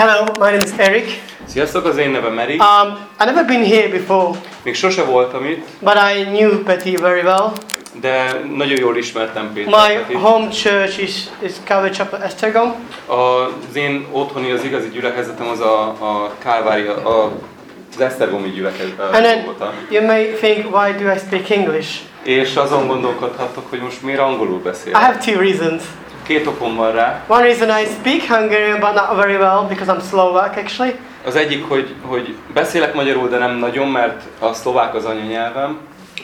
Hello, my name is Eric. Sziasztok, az én nevem Erik. Um, I've never been here before, Még sose voltam itt, but I knew Betty very well. de nagyon jól ismertem My Pétert. itt. home church is, is Calvary Chapel Esztergom. Az én otthoni, az igazi gyülekezetem az a, a Kálvária, a, az Esztergomi And then you may think, why do I speak English? És azon gondolkodhattok, hogy most miért angolul I beszél. have two reasons. Két okom van rá. One reason I speak Hungarian, but not very well, because I'm Slovak actually. Az egyik, hogy, hogy beszélek magyarul, de nem nagyon, mert a szlovák az anyanyelvem.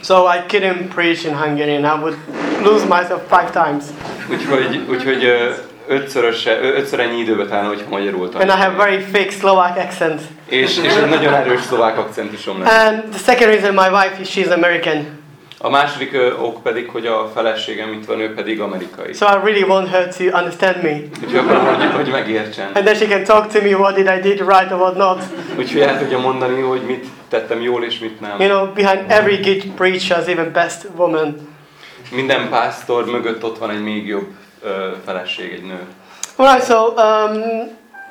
So I couldn't preach in Hungarian. I would lose myself five times. Úgyhogy, úgyhogy ötszörös, ötször ennyi időbe telne, hogyha magyarul And I have very thick Slovak accent. És, és egy nagyon erős szlovák akcentusom lesz. And the second reason, my wife, is she's American. A második ok pedig, hogy a feleségem itt van, ő pedig amerikai. So I really want her to understand me. Úgyhogy akarom, hogy, hogy megértsen. And then she can talk to me what did I did right or what not. Úgyhogy el tudja mondani, hogy mit tettem jól és mit nem. You know, behind every good preacher is even best woman. Minden pásztor mögött ott van egy még jobb ö, feleség, egy nő. Alright, so um,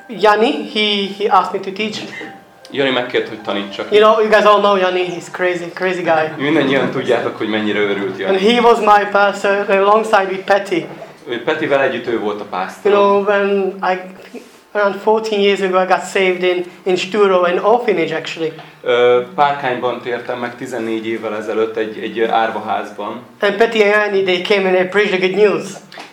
Yanni, he, he asked me to teach. Jani megkért, hogy tanítsak. You know, you guys all know Yanni, he's crazy, crazy guy. Mindennyian tudjátok, hogy mennyire örült And Jani. he was my pastor alongside with Petty. Ő Petivel együtt ő volt a You pásztor. know, when I, around 14 years ago, I got saved in, in Sturo, an orphanage actually. Párkányban tértem meg 14 évvel ezelőtt egy, egy árvaházban. And Petty and Yanni, they came and they preached the good news.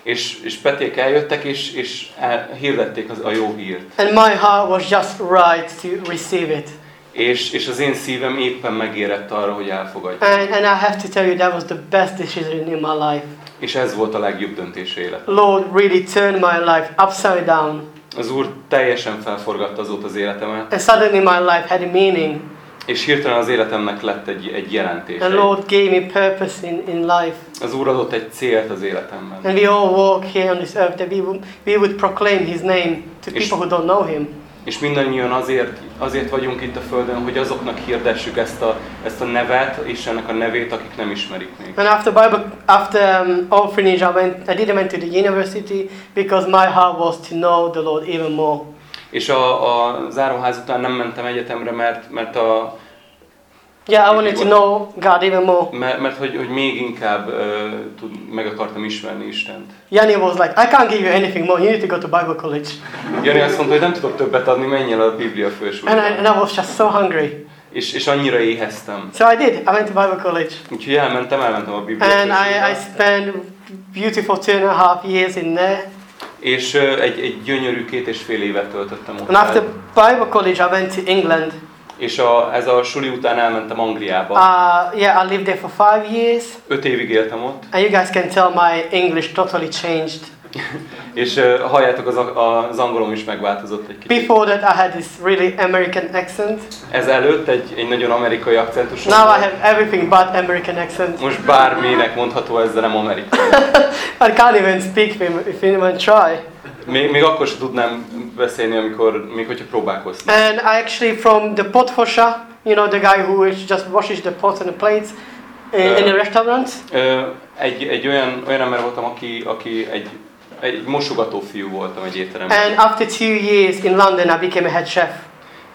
És, és Peték eljöttek, és, és el, hirdették az, a jó hírt. And my heart was just right to receive it. És, és az én szívem éppen megérett arra, hogy elfogadja. And, and I have to tell you, that was the best decision in my life. És ez volt a legjobb döntés élet. Lord really turned my life upside down. Az Úr teljesen felforgatta azóta az életemet, And suddenly my life had a meaning. és hirtelen az életemnek lett egy, egy jelentés. And Lord gave me purpose in, in life. Az Úr adott egy célt az életemben. And we all walk here on this earth that we would, we would proclaim His name to people who don't know Him. És mindannyian azért, azért vagyunk itt a Földön, hogy azoknak hirdessük ezt a, ezt a nevet, és ennek a nevét, akik nem ismerik még. And after Bible, after um, orphanage, I went. I didn't went to the university because my heart was to know the Lord even more. És a, a záróház után nem mentem egyetemre, mert, mert, a, Yeah, I wanted to know God even more. mert, mert hogy, hogy még inkább uh, tud, meg akartam ismerni Istent. Yanni was like, I can't give you anything more. You need to go to Bible college. Jani azt mondta, hogy nem tudok többet adni, menj el a Biblia And I, fősúlyba. and I was just so hungry. És, és annyira éheztem. So I did. I went to Bible college. Úgyhogy elmentem, elmentem a Biblia And I, I fősúlyba. spent beautiful two and a half years in there. És ö, egy, egy gyönyörű két és fél évet töltöttem ott. And after. Bible college, I went to England. És a, ez a suli után elmentem Angliába. Uh, yeah, I lived there for five years. Öt évig éltem ott. And you guys can tell my English totally changed. És uh, halljátok, az, az angolom is megváltozott egy kicsit. Before that, I had this really American accent. Ez előtt egy, egy nagyon amerikai akcentus. Now I have everything but American accent. Most bárminek mondható ez, de nem amerikai. I can't even speak if if anyone try. Még, még akkor sem tudnám beszélni, amikor, még hogyha próbálkoztam. And I actually from the potfosha, you know, the guy who just washes the pots and the plates in, in the restaurants. Ö, egy, egy olyan, olyan ember voltam, aki, aki egy, egy mosogató fiú voltam egy étteremben. And after two years in London, I became a head chef.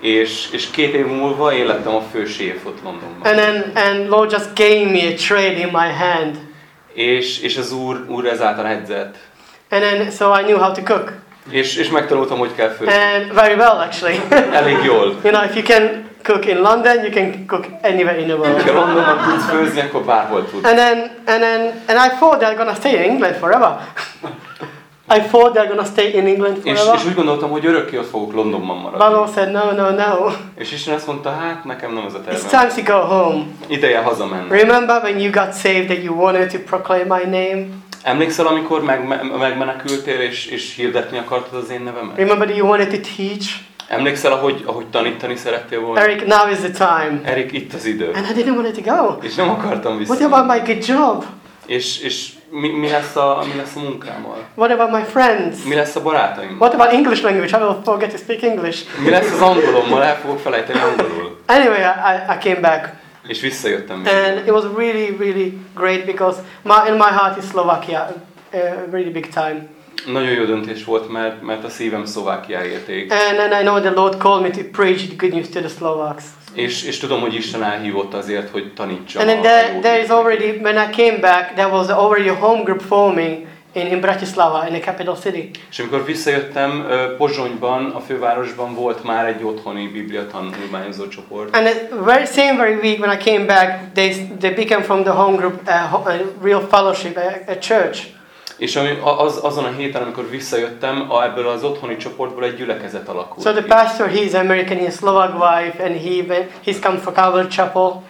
És, és két év múlva én lettem a fő séf ott Londonban. And then, and Lord just gave me a trade in my hand. És, és az úr, úr ezáltal edzett. And then, so I knew how to cook. És, és megtanultam, hogy kell főzni. And very well, actually. Elég jól. you know, if you can cook in London, you can cook anywhere in the Ha world. Londonban tudsz főzni, akkor bárhol tudsz. And then, and then, and I thought they're gonna stay in England forever. I thought they're gonna stay in England És, forever. és úgy gondoltam, hogy örökké ott fogok Londonban But maradni. Lord said, no, no, no. És Isten azt mondta, hát nekem nem ez a It's tervem. time to go home. Ideje hazamenni. Remember when you got saved that you wanted to proclaim my name? Emlékszel, amikor meg, me- megmenekültél és, és hirdetni akartad az én nevemet? Remember you wanted to teach? Emlékszel, ahogy, ahogy tanítani szerettél volna? Eric, now is the time. Erik, itt az idő. And I didn't want it to go. És nem akartam What vissza. about my good job? És, és mi, mi, lesz a, mi lesz a munkámmal? What about my friends? Mi lesz a barátaim? What about English language? I will forget to speak English. Mi lesz az angolommal? El fogok felejteni angolul. Anyway, I, I came back. És visszajöttem. And it was really, really great because my, in my heart is Slovakia, uh, really big time. Nagyon jó döntés volt, mert, mert a szívem Szlovákiáért ég. And then I know the Lord called me to preach the good news to the Slovaks. És, és tudom, hogy Isten elhívott azért, hogy tanítsam And then a there, there is already, when I came back, there was already a home group forming in, in Bratislava, in the capital city. És amikor visszajöttem, Pozsonyban, a fővárosban volt már egy otthoni Biblia tanulmányozó csoport. And the very same very week when I came back, they, they became from the home group a, ho- a real fellowship, a, a church. És ami, az, azon a héten, amikor visszajöttem, a, ebből az otthoni csoportból egy gyülekezet alakult. So the pastor, he's American, he's Slovak wife, and he he's come for Calvary Chapel.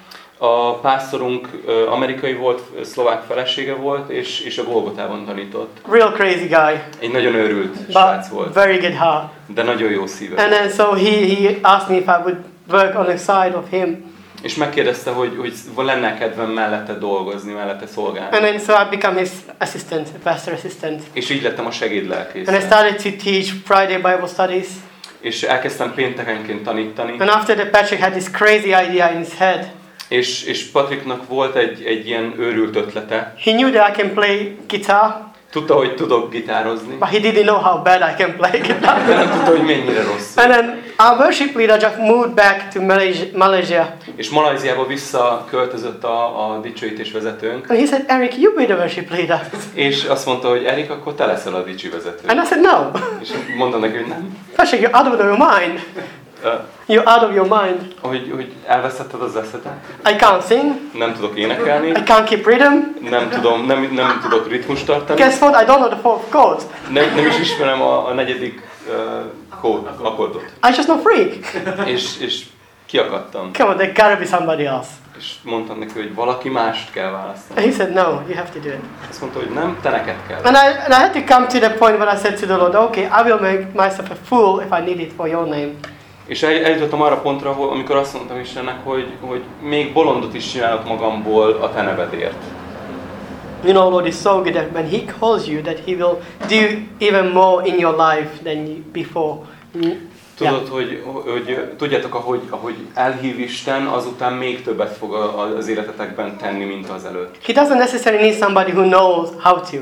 A pásztorunk amerikai volt, szlovák felesége volt, és, és a Golgotában tanított. Real crazy guy, Egy nagyon őrült srác but volt, very good heart. de nagyon jó szíve. And then so he, he asked me if I would work on the side of him. És megkérdezte, hogy, hogy lenne kedvem mellette dolgozni, mellette szolgálni. And then so I become his assistant, pastor assistant. És így lettem a segédlelkész. And I started to teach Friday Bible studies. És elkezdtem péntekenként tanítani. And after that, Patrick had this crazy idea in his head. És, és Patriknak volt egy, egy ilyen őrült ötlete. He knew that I can play guitar, Tudta, hogy tudok gitározni, but he didn't know how bad I can play guitar. de nem tudta, hogy mennyire rossz. and then our worship leader just moved back to Malaysia. És Malajziába visszaköltözött a, a dicsőítés vezetőnk, And he said, Eric, you be the worship leader. és azt mondta, hogy Erik, akkor te leszel a dicsi vezető. And I said, no. És mondtam neki, hogy nem. Patrick, you're out of your mind. You're out of your mind. hogy, hogy elvesztetted az eszetet, I can't sing. nem tudok énekelni, I can't keep rhythm. nem, tudom, nem, nem tudok ritmust tartani, Guess what? I don't know the fourth chord. nem, nem is ismerem a, a negyedik uh, kód, akkordot. I just know freak. És, és kiakadtam. Come on, there gotta be somebody else. És mondtam neki, hogy valaki mást kell választani. And he said, no, you have to do it. Azt mondta, hogy nem, te neked kell. And I, and I had to come to the point where I said to the Lord, okay, I will make myself a fool if I need it for your name. És el- eljutottam arra pontra, ahol- amikor azt mondtam Istennek, hogy, hogy még bolondot is csinálok magamból a te nevedért. You know, Lord is so good that when He calls you, that He will do even more in your life than you, before. Mm, Tudod, hogy, hogy tudjátok, ahogy, ahogy elhív Isten, azután még többet fog az életetekben tenni, mint az előtt. He doesn't necessarily need somebody who knows how to.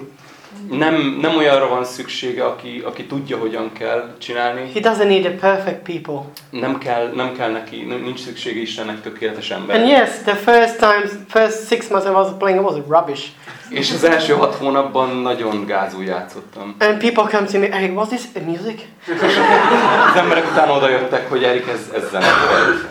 Nem, nem olyanra van szüksége, aki, aki tudja, hogyan kell csinálni. He doesn't need a perfect people. Nem kell, nem kell neki, nincs szüksége Istennek tökéletes And ember. yes, the first times, first six months I was playing, it was rubbish. És az első hat hónapban nagyon gázul játszottam. And people come to me, Eric, was this music? Az emberek utána oda jöttek, hogy Erik, ez, ez zene.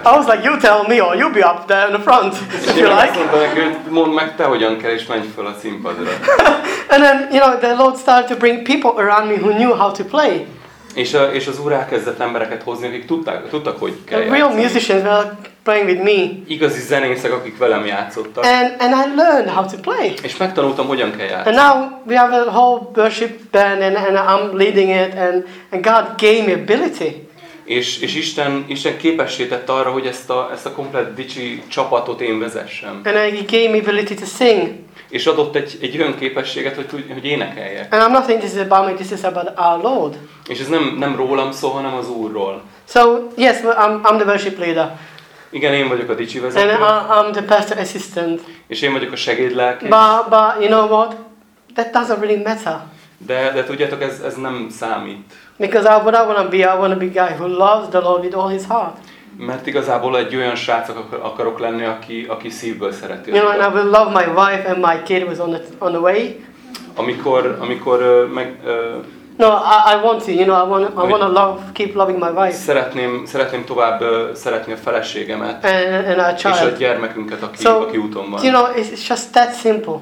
I was like, you tell me, or you be up there in the front, És if én you like. mondtam neki, hogy mondd meg te, hogyan kell, és menj föl a színpadra. And then, you know, the Lord started to bring people around me who knew how to play. És, a, és az úr elkezdett embereket hozni, akik tudták, tudtak, hogy kell The real játszani. musicians were playing with me. Igazi zenészek, akik velem játszottak. And, and I learned how to play. És megtanultam, hogyan kell And játszani. now we have a whole worship band and, and I'm leading it and, and God gave me ability. És, és Isten, Isten képessé tette arra, hogy ezt a, ezt a komplett dicsi csapatot én vezessem. And He gave me ability to sing. És adott egy, egy olyan képességet, hogy, hogy énekeljek. And I'm not saying this is about me, this is about our Lord. És ez nem, nem rólam szól, hanem az Úrról. So, yes, I'm, I'm the worship leader. Igen, én vagyok a dicsi And vezető, I, I'm the pastor assistant. és én vagyok a segédlelkész. But, but you know what? That doesn't really matter. De, de tudjátok, ez, ez nem számít. Because I, what I want to be, I want to be a guy who loves the Lord with all his heart. Mert igazából egy olyan srác akar- akarok lenni, aki, aki szívből szereti. You know, and I will love my wife and my kid was on the, on the way. Amikor, amikor meg, ö, No, I, I want to, you know, I want, I want to love, keep loving my wife szeretném, szeretném tovább ö, szeretni a feleségemet, and, and our és a child. gyermekünket, aki, So, aki úton van. you know, it's just that simple.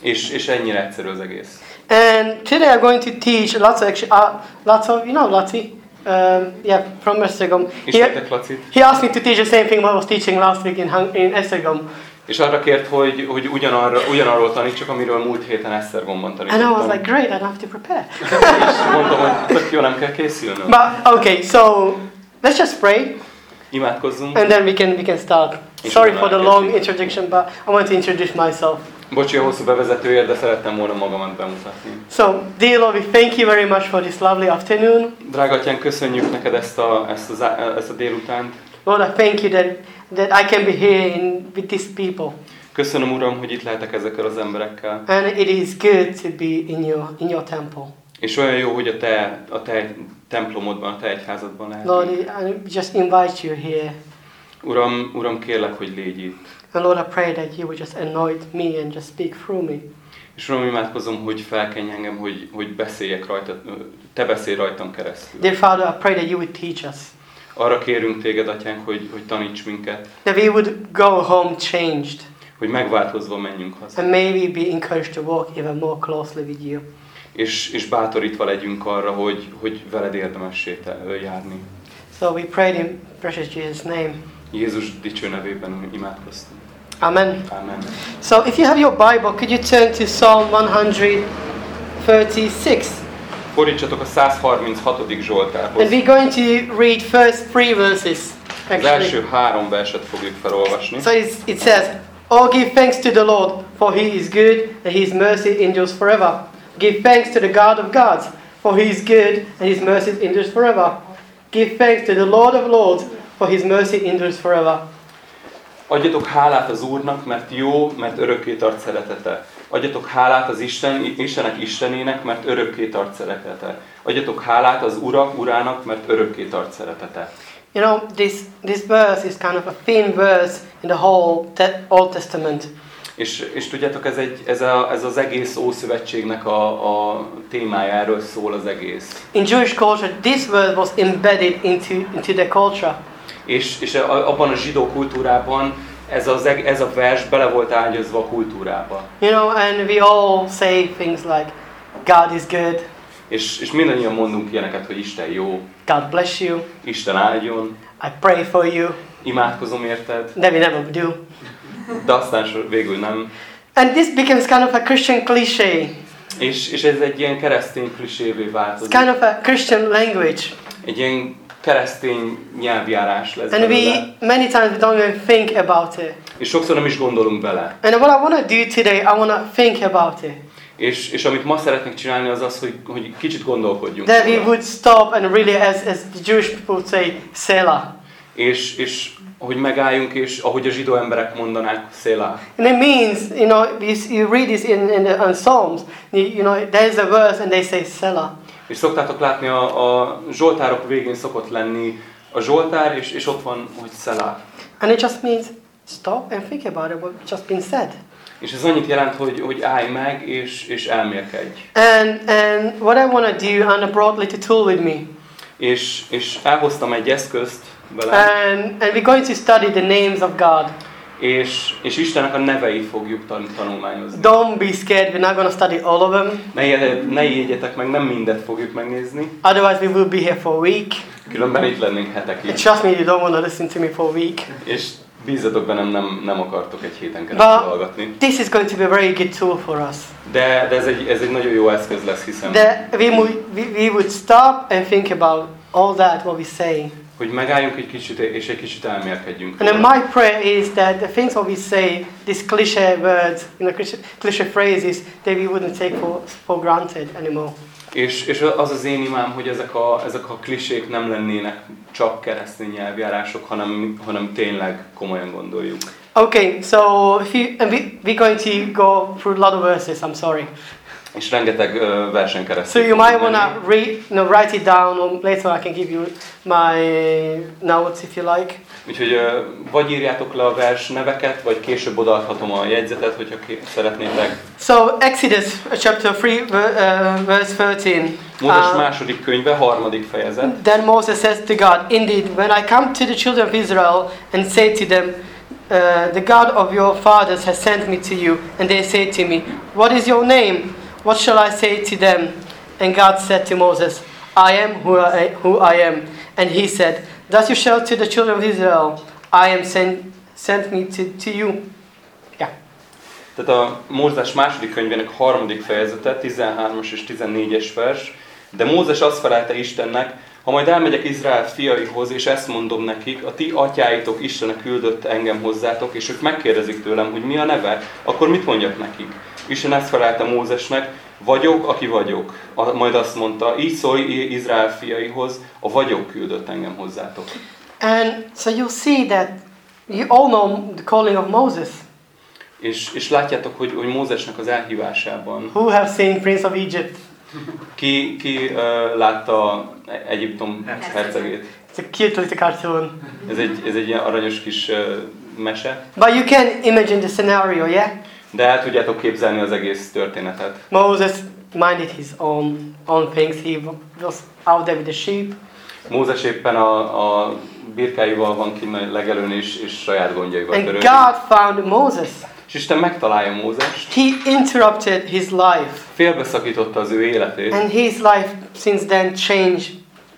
És, és ennyire egyszerű az egész. And today I'm going to teach lots of, actually, uh, lots of, you know, Lati, um, yeah, from Esztergom. He, he asked me to teach the same thing I was teaching last week in, in Esztergom. És arra kért, hogy, hogy ugyanarra, ugyanarról tanítsak, amiről múlt héten Esztergomban And I tanítottam. was like, great, I don't have to prepare. és mondtam, hogy tök jó, nem kell készülnöm. But okay, so let's just pray Imádkozzunk. and then we can we can start. Sorry for the long introduction, but I want to introduce myself. Bocsi a hosszú bevezetőért, de szerettem volna magamat bemutatni. So, dear Lord, we thank you very much for this lovely afternoon. Drága atyánk, köszönjük neked ezt a, ezt a, zá- ezt a délutánt. Lord, I thank you that, that I can be here in, with these people. Köszönöm, Uram, hogy itt lehetek ezekkel az emberekkel. And it is good to be in your, in your temple. És olyan jó, hogy a te, a te templomodban, a te egyházadban lehet. Lord, I just invite you here. Uram, Uram, kérlek, hogy légy itt. And Lord, I pray that you would just anoint me and just speak through me. És Uram, imádkozom, hogy felkenj engem, hogy, hogy beszéljek rajta, te beszélj rajtam keresztül. Dear Father, I pray that you would teach us. Arra kérünk téged, Atyánk, hogy, hogy taníts minket, That we would go home changed. hogy megváltozva menjünk haza. And may we be encouraged to walk even more closely with you. És, és bátorítva legyünk arra, hogy, hogy veled érdemes sétál, járni. So we pray in precious Jesus' name. Jézus dicső nevében imádkoztunk. Amen. Amen. So if you have your Bible, could you turn to Psalm 136? Fordítsatok a 136. And we're going to read first three verses. Az Actually. első három verset fogjuk felolvasni. So it says, Oh, give thanks to the Lord, for he is good, and his mercy endures forever. Give thanks to the God of gods, for he is good, and his mercy endures forever. Give thanks to the Lord of lords, for his mercy endures forever. Adjatok hálát az Úrnak, mert jó, mert örökké tart szeretete. Adjatok hálát az Isten, Istenek Istenének, mert örökké tart szeretete. Adjatok hálát az Urak Urának, mert örökké tart szeretete. You know, this, this verse is kind of a thin verse in the whole te- Old Testament. És, és tudjátok, ez, egy, ez, a, ez az egész Ószövetségnek a, a témája, erről szól az egész. In Jewish culture, this verse was embedded into, into their culture. És, és abban a zsidó kultúrában ez, az, ez a vers bele volt ágyazva a kultúrába. You know, and we all say things like, God is good, És, és mindannyian mondunk ilyeneket, hogy Isten jó, God bless you, Isten áldjon, I pray for you. imádkozom érted, Then we never do. de aztán végül nem. And this becomes kind of a Christian cliche. És, és ez egy ilyen keresztény klisévé It's változik. kind of a Christian language. Egy ilyen keresztény nyelvjárás lesz And belőle. we, many times we don't even think about it. És sokszor nem is gondolunk bele. And what I want to do today, I want to think about it. És, és amit ma szeretnék csinálni, az az, hogy, hogy kicsit gondolkodjunk. That we would stop and really, as, as the Jewish people say, Selah. És, és hogy megálljunk, és ahogy a zsidó emberek mondanák, szélá. And it means, you know, you read this in, in the in Psalms, you, you know, there's a verse and they say Selah. És szoktátok látni, a, a Zsoltárok végén szokott lenni a Zsoltár, és, és ott van, hogy szelá. And it just means stop and think about it, what's just been said. És ez annyit jelent, hogy, hogy állj meg, és, és elmérkedj. And, and what I want to do, and I brought little tool with me. És, és elhoztam egy eszközt vele, And, and we're going to study the names of God. És, és Istennek a neveit fogjuk tan- tanulmányozni. Don't be scared, we're not to study all of them. Ne, ne jegyetek meg, nem mindet fogjuk megnézni, Otherwise, we will be here for a week. különben itt lennénk And hetekig. trust me, you don't want to listen to me for a week. És bízzatok bennem, nem, nem akartok egy héten keresztül But hallgatni. this is going to be a very good tool for us. De, de ez, egy, ez egy nagyon jó eszköz lesz, hiszem, That we we, we would stop and think about all that what we say. Hogy megálljunk egy kicsit, és egy kicsit elmérkedjünk. And then my prayer is that the things what we say, these cliche words, you know, cliche phrases, that we wouldn't take for, for granted anymore. És, és az az én imám, hogy ezek a, ezek a klisék nem lennének csak keresztény nyelvjárások, hanem, hanem tényleg komolyan gondoljuk. Okay, so if you, and we, we're going to go through a lot of verses, I'm sorry. És rengeteg uh, versen So keresztül. you fogunk might to read, you know, write it down, or later I can give you my notes if you like. Úgyhogy uh, vagy írjátok le a vers neveket, vagy később odaadhatom a jegyzetet, hogyha szeretnétek. So Exodus uh, chapter 3, ver- uh, verse 13. Mózes Uh, második könyve, harmadik fejezet. Then Moses says to God, Indeed, when I come to the children of Israel and say to them, uh, The God of your fathers has sent me to you, and they say to me, What is your name? What shall I say to them? And God said to Moses, I am who I, who I am. And he said, Thus you shall to the children of Israel, I am sent, sent me to, to you. Yeah. Tehát a Mózes második könyvének harmadik fejezete, 13-as és 14-es vers. De Mózes azt felelte Istennek, ha majd elmegyek Izrael fiaihoz, és ezt mondom nekik, a ti atyáitok Istenek küldött engem hozzátok, és ők megkérdezik tőlem, hogy mi a neve, akkor mit mondjak nekik? Isten ezt felelte Mózesnek, vagyok, aki vagyok. A, majd azt mondta, így szólj Izrael fiaihoz, a vagyok küldött engem hozzátok. And so you'll see that you all know the calling of Moses. És, és látjátok, hogy, hogy Mózesnek az elhívásában Who have seen Prince of Egypt? Ki, ki uh, látta Egyiptom hercegét? It's a cute little cartoon. Ez egy, ez egy ilyen aranyos kis uh, mese. But you can imagine the scenario, yeah? De el tudjátok képzelni az egész történetet. Moses minded his own own things. He was out there with the sheep, Mózes éppen a, a birkáival van kint legelőn és, és saját gondjaival and törődik. God found Moses. És Isten megtalálja Mózest, He interrupted his life, félbeszakította az ő életét, and his life since then changed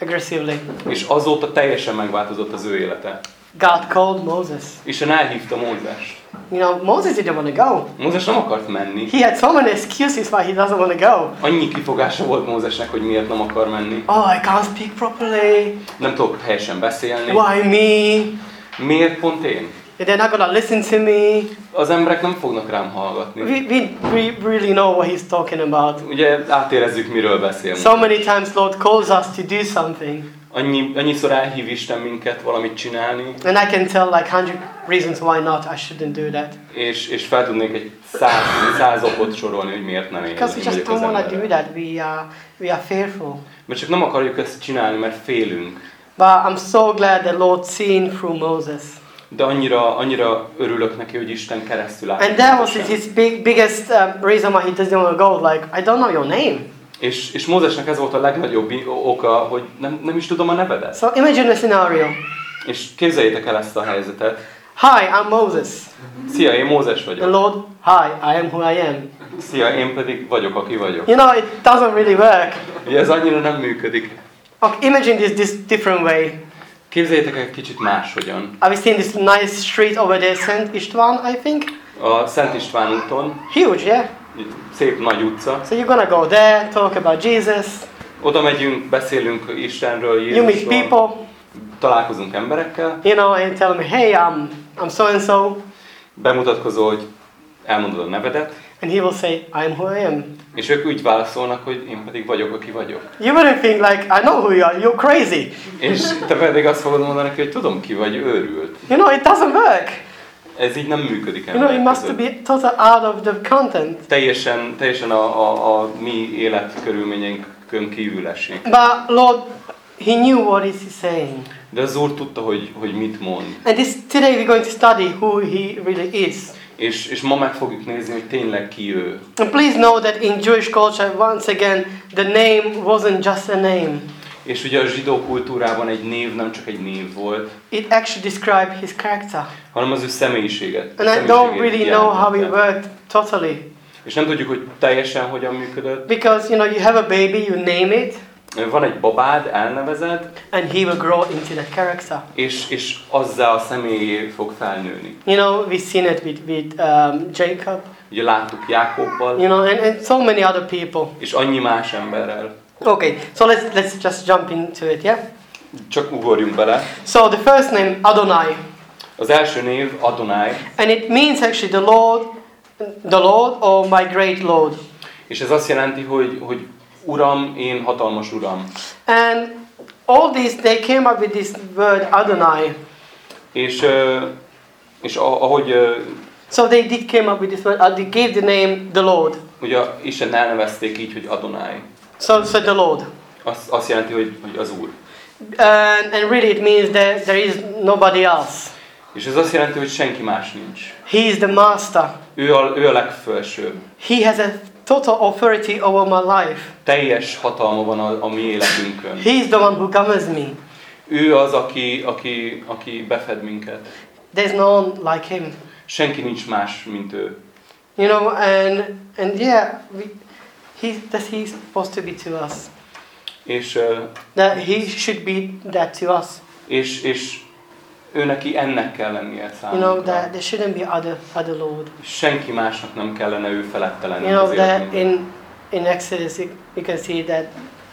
aggressively. és azóta teljesen megváltozott az ő élete. God called Moses. Isten elhívta Mózest. You know, Moses didn't want to go. Mózes nem akart menni. He had so many excuses why he doesn't want to go. Annyi kifogása volt Mózesnek, hogy miért nem akar menni. Oh, I can't speak properly. Nem tudok helyesen beszélni. Why me? Miért pont én? They're not gonna listen to me. Az emberek nem fognak rám hallgatni. We, we, we really know what he's talking about. Ugye átérezzük, miről beszél. So many times Lord calls us to do something. Annyi, annyiszor elhív Isten minket valamit csinálni, And I can tell like hundred reasons why not, I shouldn't do that. és, és fel tudnék egy száz, száz okot sorolni, hogy miért nem én, Because we just don't want to do that. We are, we are fearful. Mert csak nem akarjuk ezt csinálni, mert félünk. But I'm so glad the Lord seen through Moses. De annyira, annyira örülök neki, hogy Isten keresztül And that was his big, biggest um, reason why he doesn't want to go. Like, I don't know your name. És, és Mózesnek ez volt a legnagyobb oka, hogy nem, nem is tudom a nevedet. So imagine a scenario. És képzeljétek el ezt a helyzetet. Hi, I'm Moses. Szia, én Mózes The vagyok. Lord, hi, I am who I am. Szia, én pedig vagyok, aki vagyok. You know, it doesn't really work. Ugye ez annyira nem működik. Okay, imagine this this different way. Képzeljétek el kicsit máshogyan. Have you seen this nice street over there, Saint Istvan, I think? A Szent István úton, Huge, yeah? Szép nagy utca, So you're gonna go there, talk about Jesus, oda megyünk, beszélünk Istenről, you meet Jézusról, people, találkozunk emberekkel, you know, and tell them, hey, I'm I'm so and so, bemutatkozol, hogy elmondod a nevedet, and he will say, I'm who I am. és ők úgy válaszolnak, hogy én pedig vagyok, aki vagyok. You wouldn't think like, I know who you are, you're crazy. És te pedig azt fogod mondani hogy tudom ki vagy, őrült. You know, it doesn't work. Ez így nem működik You know, it must között. be total out of the content. Teljesen, teljesen a, a, a mi életkörülményeinkön kívül esik. But Lord, He knew what is He saying. De az Úr tudta, hogy, hogy mit mond. And this today we're going to study who He really is. És, és ma meg fogjuk nézni, hogy tényleg ki ő. And please know that in Jewish culture, once again, the name wasn't just a name. És ugye a zsidó kultúrában egy név nem csak egy név volt, It actually described his character. hanem az ő személyiséget. And I don't really know how it worked totally. És nem tudjuk, hogy teljesen hogyan működött. Because, you know, you have a baby, you name it, Van egy babád, elnevezed, and he will grow into that character. és, és azzá a személyé fog felnőni. You know, we've seen it with, with um, Jacob, Ugye láttuk Jákobbal, you know, and, and so many other people. és annyi más emberrel. Okay, so let's, let's just jump into it, yeah? Csak ugorjunk bele. So the first name, Adonai, Az első név Adonai, and it means actually the Lord, the Lord or my great Lord. és ez azt jelenti, hogy, hogy Uram, én hatalmas Uram. And all these, they came up with this word Adonai. És, és ahogy So they did came up with this word, uh, they gave the name the Lord. ugye Isten elnevezték így, hogy Adonai. So, so the Lord. Azt, azt jelenti, hogy, hogy az Úr. And, and really it means that there is nobody else. És ez azt jelenti, hogy senki más nincs. He is the master. Ő a, ő a legfelsőbb. He has a total authority over my life. Teljes hatalma van a, a mi életünkön. He is the one who governs me. Ő az, aki, aki, aki befed minket. There's no one like him. Senki nincs más, mint ő. You know, and and yeah, we, he that he's supposed to be to us. És, ö, That he should be that to us. és, és ő neki ennek kell lennie You számunkra. know that there shouldn't be other other Lord. Senki másnak nem kellene ő felette lenni You know that in in Exodus you, you can see that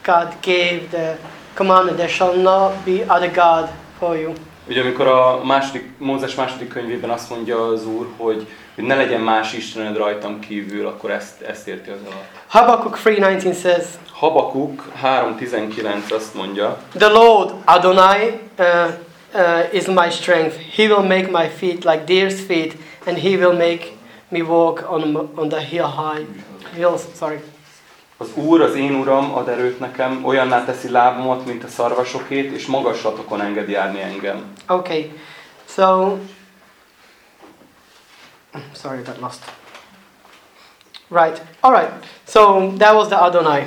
God gave the commandment there shall not be other God for you. Ugye amikor a második, Mózes második könyvében azt mondja az Úr, hogy, hogy ne legyen más Istened rajtam kívül, akkor ezt, ezt érti az alatt. Habakkuk 3:19 says, Habakuk 3.19 azt mondja, "The Lord Adonai uh, uh, is my strength. He will make my feet like deer's feet, and He will make me walk on on the hill high hills." Sorry. Az Úr, az én Uram ad erőt nekem, olyanná teszi lábamat, mint a szarvasokét, és magaslatokon enged járni engem. Okay, so sorry, got lost. Right, all right. So that was the Adonai.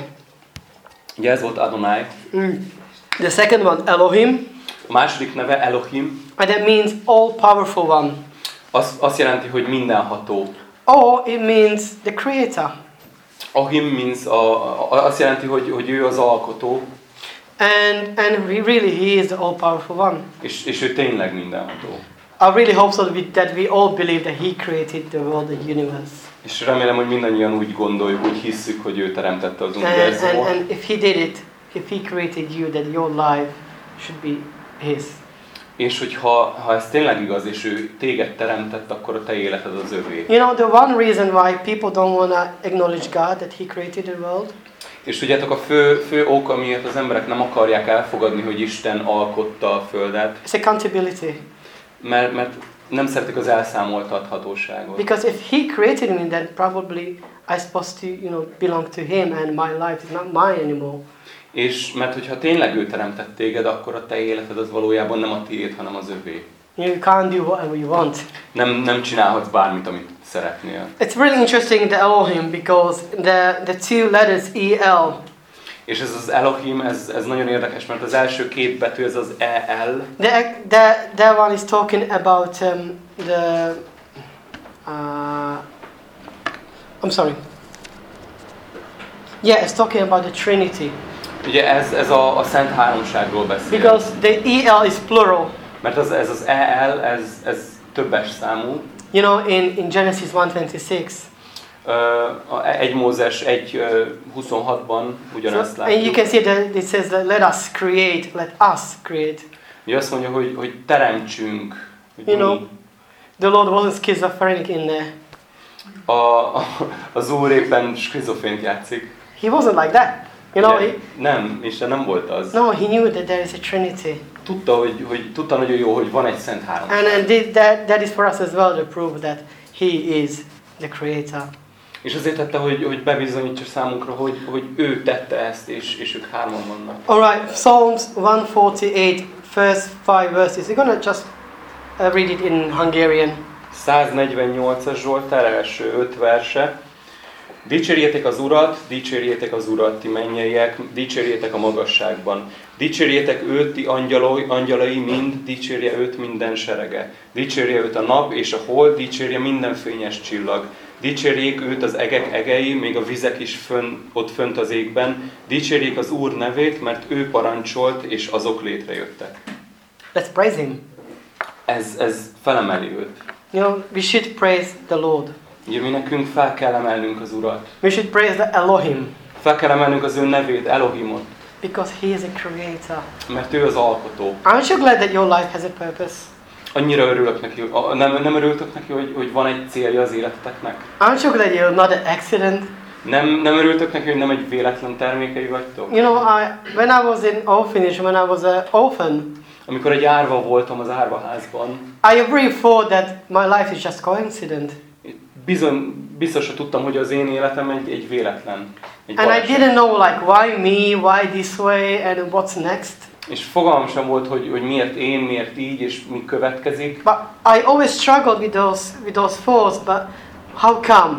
Ugye ez volt Adonai. Mm. The second one, Elohim, A második neve Elohim, and that means all powerful one. az, azt jelenti, hogy mindenható. Or it means the creator. Ahim means a, a, azt jelenti, hogy, hogy ő az alkotó, And and really he is the all powerful one. és, és ő tényleg mindenható. I really hope so that we, that we all believe that he created the world, the universe. És remélem, hogy mindannyian úgy gondoljuk, úgy hisszük, hogy ő teremtette az And, and, univerzumot. and if he did it, if he created you, that your life should be his. És hogyha ha ez tényleg igaz, és ő téged teremtett, akkor a te életed az övé. You know, the one reason why people don't want to acknowledge God that he created the world És tudjátok, a fő, fő ok, amiért az emberek nem akarják elfogadni, hogy Isten alkotta a Földet, is accountability. Mert, mert nem szeretik az elszámoltathatóságot. Because if he created me, then probably I'm supposed to, you know, belong to him and my life is not mine anymore. És mert hogyha tényleg ő teremtett téged, akkor a te életed az valójában nem a tiéd, hanem az övé. You can't do whatever you want. Nem, nem csinálhatsz bármit, amit szeretnél. It's really interesting, the Elohim, because the, the two letters EL, És ez az Elohim, ez, ez nagyon érdekes, mert az első két betű, ez az EL, the, the, that one is talking about um, the. Uh, I'm sorry. Yeah, it's talking about the Trinity. Ugye ez, ez a, a Szent Háromságról beszél. Because the EL is plural. Mert az, ez az EL, ez, ez többes számú. You know, in, in Genesis 1:26. Ö, a 1 Mózes 1.26-ban ugyanezt So, and you látjuk. can see that it says that let us create, let us create. Ugye azt mondja, hogy, hogy teremtsünk. Hogy You know, mi. The Lord wasn't schizophrenic in there. A, a, az Úr éppen skizofrént játszik. He wasn't like that. You know, he, nem, Isten nem volt az. no, he knew that there is a Trinity. Tudta, hogy, hogy, tudta nagyon jó, hogy van egy Szent Háromság. And, and that, that is for us as well to prove that He is the Creator. És azért tette, hogy, hogy bebizonyítsa számunkra, hogy, hogy ő tette ezt, és, és ők hárman vannak. Alright, Psalms 148, first five verses. Going to just uh, read it in Hungarian. 148-as Zsoltár első öt verse. Dicsérjétek az Urat, dicsérjétek az Urat, ti mennyeiek, dicsérjétek a magasságban. Dicsérjétek őt, ti angyalai, angyalai mind, dicsérje őt minden serege. Dicsérje őt a nap és a hold, dicsérje minden fényes csillag. Dicsérjék őt az egek egei, még a vizek is fönn, ott fönt az égben. Dicsérjék az Úr nevét, mert ő parancsolt, és azok létrejöttek. Let's praise Him. Ez, ez felemeli őt. You know, we should praise the Lord. Ugye mi nekünk fel kell emelnünk az Urat. We should praise the Elohim Fel kell emelnünk az ő nevét, Elohimot, because He is a Creator. mert ő az alkotó. Aren't you glad that your life has a purpose? Annyira örülök neki, a- nem, nem örültök neki, hogy, hogy van egy célja az életeteknek? Aren't you glad you're not an accident? Nem, nem örültök neki, hogy nem egy véletlen termékei vagytok? You know, I, when I was in orphanage, when I was an orphan, Amikor egy árva voltam az árvaházban, I really thought that my life is just coincidence. bizony, biztosra tudtam, hogy az én életem egy, egy véletlen. Egy And I baleset. didn't know like why me, why this way, and what's next. És fogalmam sem volt, hogy, hogy miért én, miért így, és mi következik. But I always struggled with those with those thoughts. But how come?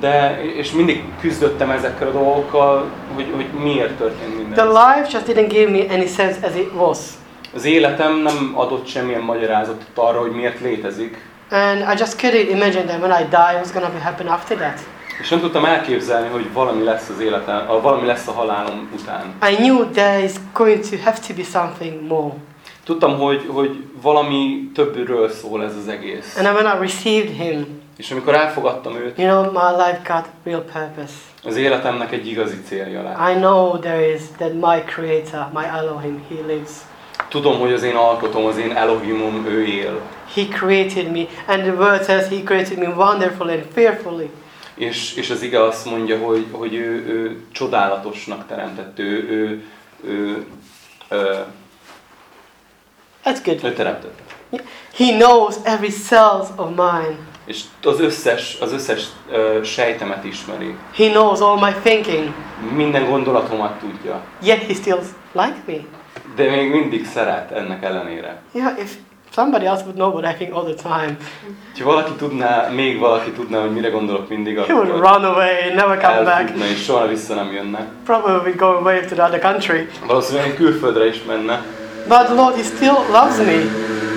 De, és mindig küzdöttem ezekkel a dolgokkal, hogy, hogy miért történt The mindez. life just didn't give me any sense as it was, Az életem nem adott semmilyen magyarázatot arra, hogy miért létezik. and I just couldn't imagine that when I die, what's gonna be happen after that. És nem tudtam elképzelni, hogy valami lesz az életem, valami lesz a halálom után. I knew there is going to have to be something more. Tudtam, hogy, hogy valami többről szól ez az egész. And when I received Him, És amikor elfogadtam őt, you know, my life got real purpose. az életemnek egy igazi célja lett. I know there is that my Creator, my Elohim, He lives. Tudom, hogy az én alkotom, az én Elohimom, ő él. He created me, and the word says He created me wonderfully and fearfully. És, és az ige azt mondja, hogy, hogy ő, ő csodálatosnak teremtett, ő, ő, ő, ő, That's good. ő teremtett. He knows every cell of mine. és az összes, az összes ö, sejtemet ismeri. He knows all my thinking. Minden gondolatomat tudja. Yet he still like me. De még mindig szeret ennek ellenére. Yeah, if somebody else would know what I think all the time, Ha valaki tudná, még valaki tudná, hogy mire gondolok mindig, he would run away, never come back. és soha vissza nem jönne. Probably would go away to the other country. Valószínűleg külföldre is menne, But the Lord, He still loves me.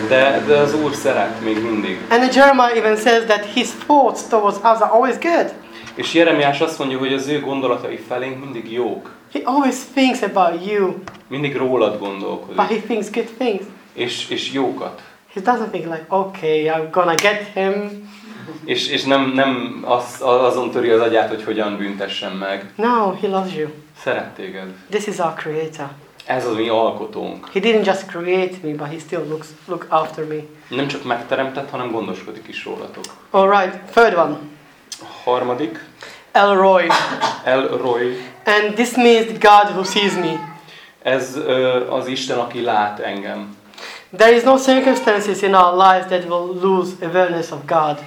de, de az Úr szeret még mindig. And then Jeremiah even says that His thoughts towards us are always good. És Jeremiás azt mondja, hogy az ő gondolatai felénk mindig jók. He always thinks about you, Mindig rólad but gondolkodik. He thinks good things. És, és jókat. He doesn't think like, okay, I'm gonna get him. És, és nem, nem az, azon töri az agyát, hogy hogyan büntessen meg. No, He loves you. Szeret téged. This is our Creator. Ez az mi alkotónk. He didn't just create me, but He still looks look after me. Nem csak megteremtett, hanem gondoskodik is rólatok. All right, third one, A harmadik, Elroy, Elroy. and this means God who sees me. Ez ö, az Isten, aki lát engem. There is no circumstances in our lives that will lose awareness of God.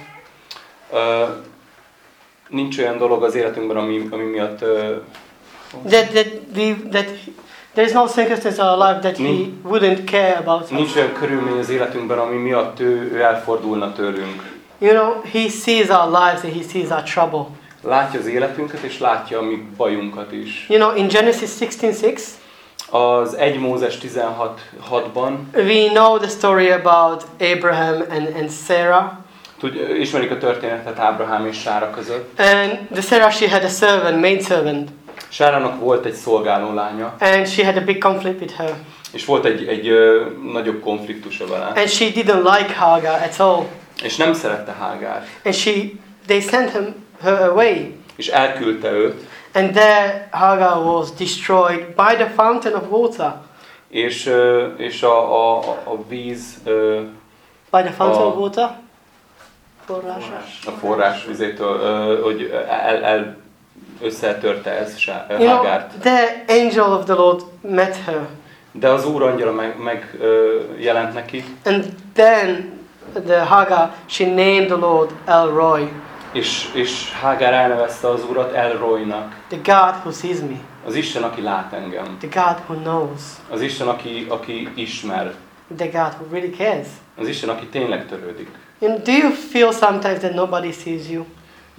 Ö, nincs olyan dolog az életünkben, ami, ami miatt ö, That that we that there is no circumstance in our life that He wouldn't care about us. nincs olyan körülmény az életünkben, ami miatt ő, ő elfordulna tőlünk. You know, He sees our lives and He sees our trouble. Látja az életünket, és látja a mi bajunkat is. You know, in Genesis 16:6, Az 1 Mózes 16.6-ban we know the story about Abraham and, and Sarah. tud, ismerik a történetet Ábrahám és Sára között. And the Sarah, she had a servant, maid servant, Sárának volt egy szolgáló lánya, and she had a big conflict with her. és volt egy, egy ö, nagyobb konfliktusa vele. And she didn't like Hagar at all. És nem szerette Hágár. And she, they sent him, her away. És elküldte őt, And there Hagar was destroyed by the fountain of water. és, és a, a, a víz, By the fountain Oh. of water? Forrása. a forrás vizétől, hogy el, el összetörte ez Sá- You know, Hágárt. the angel of the Lord met her. De az Úr angyala meg, meg jelent neki, And then the Hagar, she named the Lord El Roy, és, és Hágár elnevezte az Urat Elroynak. the God who sees me, Az Isten, aki lát engem. the God who knows, Az Isten, aki, aki ismer. the God who really cares. Az Isten, aki tényleg törődik. Know, do you feel sometimes that nobody sees you?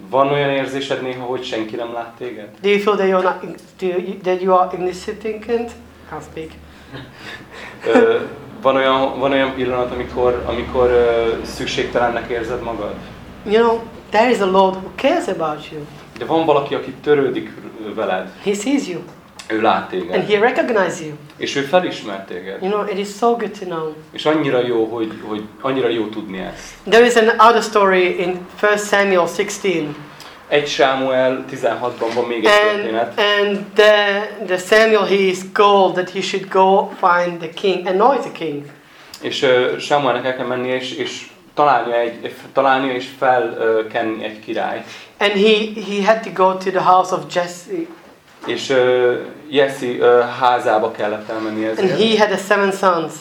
Van olyan érzésed néha, hogy senki nem lát téged? Do you feel that you're not, do you, that you are insignificant? Can't speak. Van, olyan, van olyan pillanat, amikor, amikor ö, szükségtelennek érzed magad? You know, there is a Lord who cares about you. De van valaki, aki törődik veled. He sees you Ő lát and téged. He recognizes you. És ő felismer téged. You know, it is so good to know. És annyira jó, hogy, hogy annyira jó tudni ezt. There is an other story in 1 Samuel 16. Egy Sámuel 16-ban van még egy And, történet. and the, the Samuel, he is told that he should go find the king, anoint the king. És uh, Sámuelnek el kell mennie, és, és találnia, egy, találnia és felkenni egy királyt. And he, he had to go to the house of Jesse. És uh, Jesse uh, házába kellett elmenni And ezért. he had a seven sons.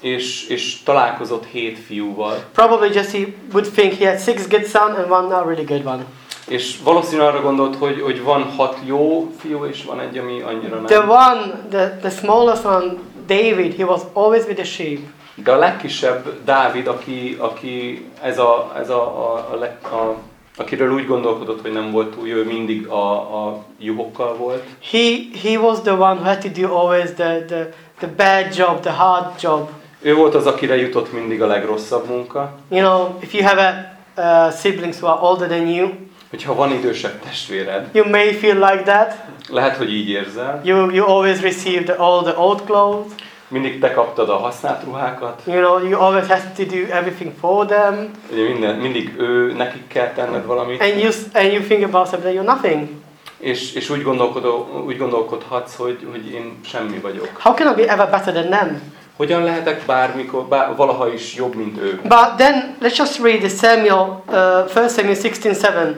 És, és találkozott hét fiúval. Probably Jesse would think he had six good sons and one not really good one. És valószínűleg arra gondolt, hogy, hogy van hat jó fiú, és van egy, ami annyira The nem. one, the, the smallest one, David, he was always with the sheep. De a legkisebb Dávid, aki, aki ez a, ez a, a, a, a, akiről úgy gondolkodott, hogy nem volt túl ő mindig a, a juhokkal volt. He, he was the one who had to do always the, the, the bad job, the hard job. Ő volt az, akire jutott mindig a legrosszabb munka. You know, if you have a, uh, siblings who are older than you, Hogyha van idősebb testvéred, you may feel like that. lehet, hogy így érzel. You, you always receive the, all the old clothes. Mindig te kaptad a használt ruhákat. You know, you always have to do everything for them. Ugye minden, mindig ő, nekik kell tenned valamit. And you, and you think about something you're nothing. És, és úgy, gondolkodó, úgy gondolkodhatsz, hogy, hogy én semmi vagyok. How can I be ever better than them? Hogyan lehetek bármikor, bár, valaha is jobb, mint ő? But then let's just read the Samuel, uh, 1 Samuel 16:7. Ö,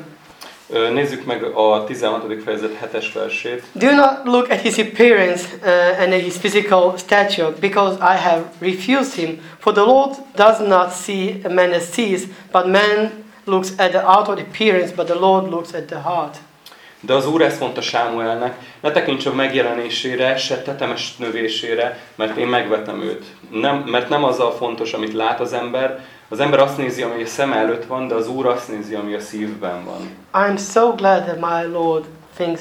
Nézzük meg a 16. fejezet 7-es versét. Do not look at his appearance uh, and at his physical stature, because I have refused him. For the Lord does not see a man as sees, but man looks at the outward appearance, but the Lord looks at the heart. De az Úr ezt mondta Sámuelnek, ne tekints a megjelenésére, se tetemes növésére, mert én megvetem őt. Nem, mert nem az a fontos, amit lát az ember, az ember azt nézi, ami a szem előtt van, de az Úr azt nézi, ami a szívben van. I'm so glad that my Lord thinks,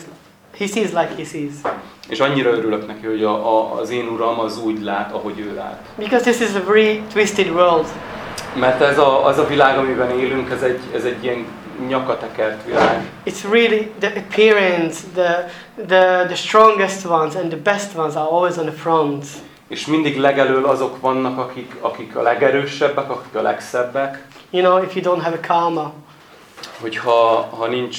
he sees like he sees. És annyira örülök neki, hogy a, a, az én Uram az úgy lát, ahogy ő lát. Because this is a very twisted world. Mert ez a, az a világ, amiben élünk, ez egy, ez egy ilyen nyakatekert világ. It's really the appearance, the, the, the strongest ones and the best ones are always on the front. És mindig legelől azok vannak, akik, akik a legerősebbek, akik a legszebbek. You know, if you don't have a karma. Hogyha ha nincs...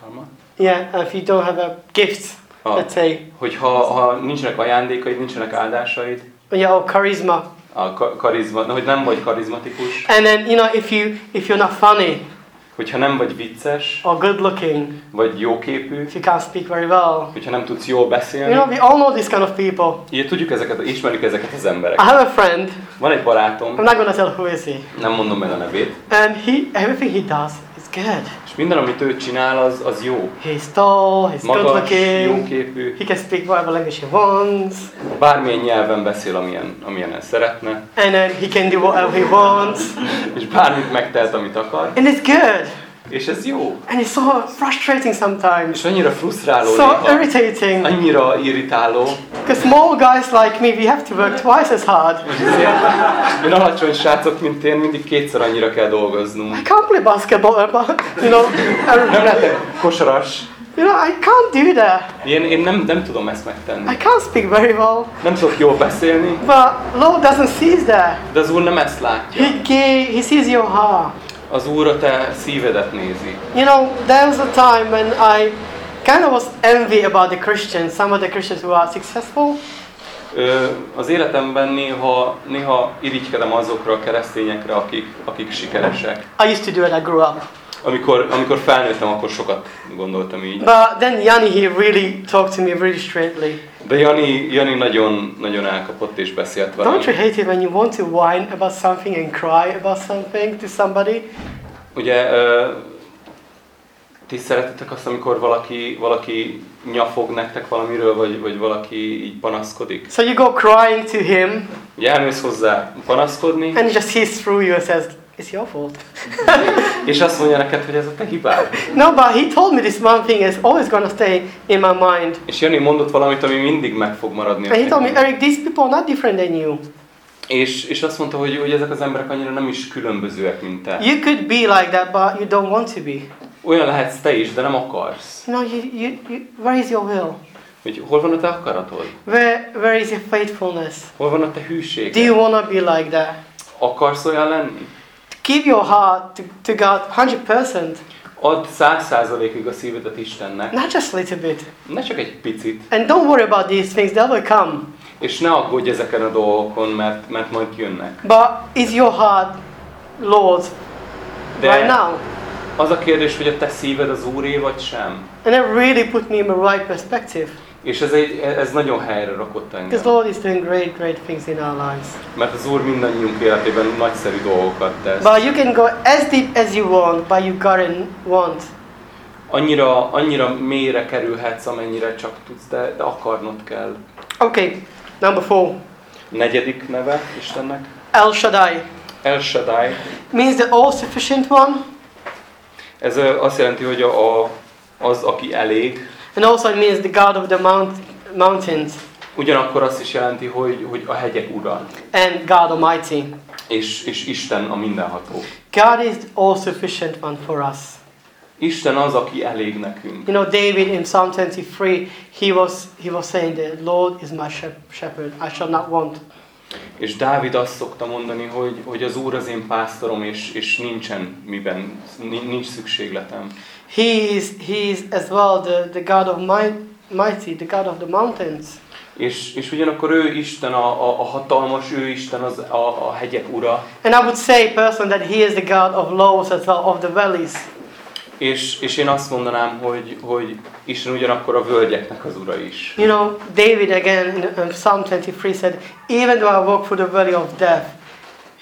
Karma? Yeah, if you don't have a gift, Ah. let's say. Hogyha ha nincsenek ajándékaid, nincsenek áldásaid, Yeah, or charisma. a ka- karizma, hogy nem vagy karizmatikus, And then, you know, if, you, if you're not funny hogyha nem vagy vicces, or good looking, vagy jóképű, if you can't speak very well. hogyha nem tudsz jól You beszélni. know, we all know this kind of people. Ugye tudjuk ezeket, ismerjük ezeket az I embereket. have a friend, Van egy barátom, I'm not to tell who is he. nem mondom meg a nevét, And he, everything he does is good. és minden, amit ő csinál, az, az jó. He's tall, he's good Magas, looking, jóképű, he can speak whatever language he wants, bármilyen nyelven beszél, amilyen, amilyen szeretne, and then he can do whatever he wants, és bármit megtehet, amit akar, and it's good. És ez jó. And it's so frustrating sometimes, És annyira frusztráló so néha, irritating. annyira irritáló, Because small guys like me, we have to work twice as hard. én alacsony srácok, mint én, mindig kétszer annyira kell dolgoznunk. I can't play basketball, but you know, Nem I, lehetek kosaras. you know, I can't do that. Én, én nem, nem tudom ezt I megtenni. can't speak very well. Nem tudok jól beszélni, But Lord doesn't see that. de az Úr nem ezt látja. He gave, He sees your heart. Az Úr a te szívedet nézi. You know, there was a time when I kind of was envy about the Christians, some of the Christians who are successful. Ö, az életemben néha, néha irigykedem azokra a keresztényekre, akik, akik sikeresek. I used to do it. I grew up. Amikor, amikor felnőttem, akkor sokat gondoltam így. But then Yanni, he really talked to me really straightly. De Jani, Jani nagyon, nagyon elkapott és beszélt velem. Don't you hate it when you want to whine about something and cry about something to somebody? Ugye, ö, ti szeretitek azt, amikor valaki, valaki nyafog nektek valamiről, vagy, vagy valaki így panaszkodik? So you go crying to him, Ugye elmész hozzá panaszkodni, and he just sees through you and says, "It's your fault." és azt mondja neked, hogy ez a te hibád. No, but he told me this one thing is always gonna stay in my mind. És Jani mondott valamit, ami mindig meg fog maradni. And he told me. Eric, these people are not different than you. És, és azt mondta, hogy, hogy ezek az emberek annyira nem is különbözőek, mint te. You could be like that, but you don't want to be. Olyan lehetsz te is, de nem akarsz. You know, you, you, you, where is your will? Hogy hol van a te akaratod? Where, where is your faithfulness? Hol van a te Do hűséged? you want to be like that? Akarsz olyan lenni? Give your heart to, to God 100%, Add száz százalékig a szívedet Istennek. not just a little bit. Ne csak egy picit. And don't worry about these things, they will come. És ne aggódj ezeken a dolgokon, mert, mert majd jönnek. But is your heart, Lord, De right now? az a kérdés, hogy a te szíved az Úré, vagy sem. And it really put me in the right perspective. És ez, egy, ez nagyon helyre rakott Because engem. Lord is doing great, great things in our lives. Mert az Úr mindannyiunk életében nagyszerű dolgokat tesz. But you can go as deep as you want, but you gotta want. Annyira, annyira mélyre kerülhetsz, amennyire csak tudsz, de, de akarnod kell. Okay, number four. Negyedik neve Istennek. El Shaddai El Shaddai. means the all-sufficient one, Ez azt jelenti, hogy a, a, az, aki elég. And also it means the God of the mount, mountains Ugyanakkor azt is jelenti, hogy, hogy a hegyek ura. and God Almighty. És, és Isten a mindenható. God is the all-sufficient one for us. Isten az, aki elég nekünk. You know, David in Psalm 23, he was he was saying, "The Lord is my shep- shepherd; I shall not want." És Dávid azt szokta mondani, hogy, hogy az Úr az én pásztorom, és, és nincsen miben, ni- nincs szükségletem. He is he is as well the, the God of might, mighty, the God of the mountains. És, és ugyanakkor ő Isten, a, a, a hatalmas, ő Isten az, a, a hegyek ura. And I would say personally that He is the God of lows as well, of the valleys. És, és én azt mondanám, hogy, hogy Isten ugyanakkor a völgyeknek az ura is. You know, David again in um, Psalm 23 said, "Even though I walk through the valley of death,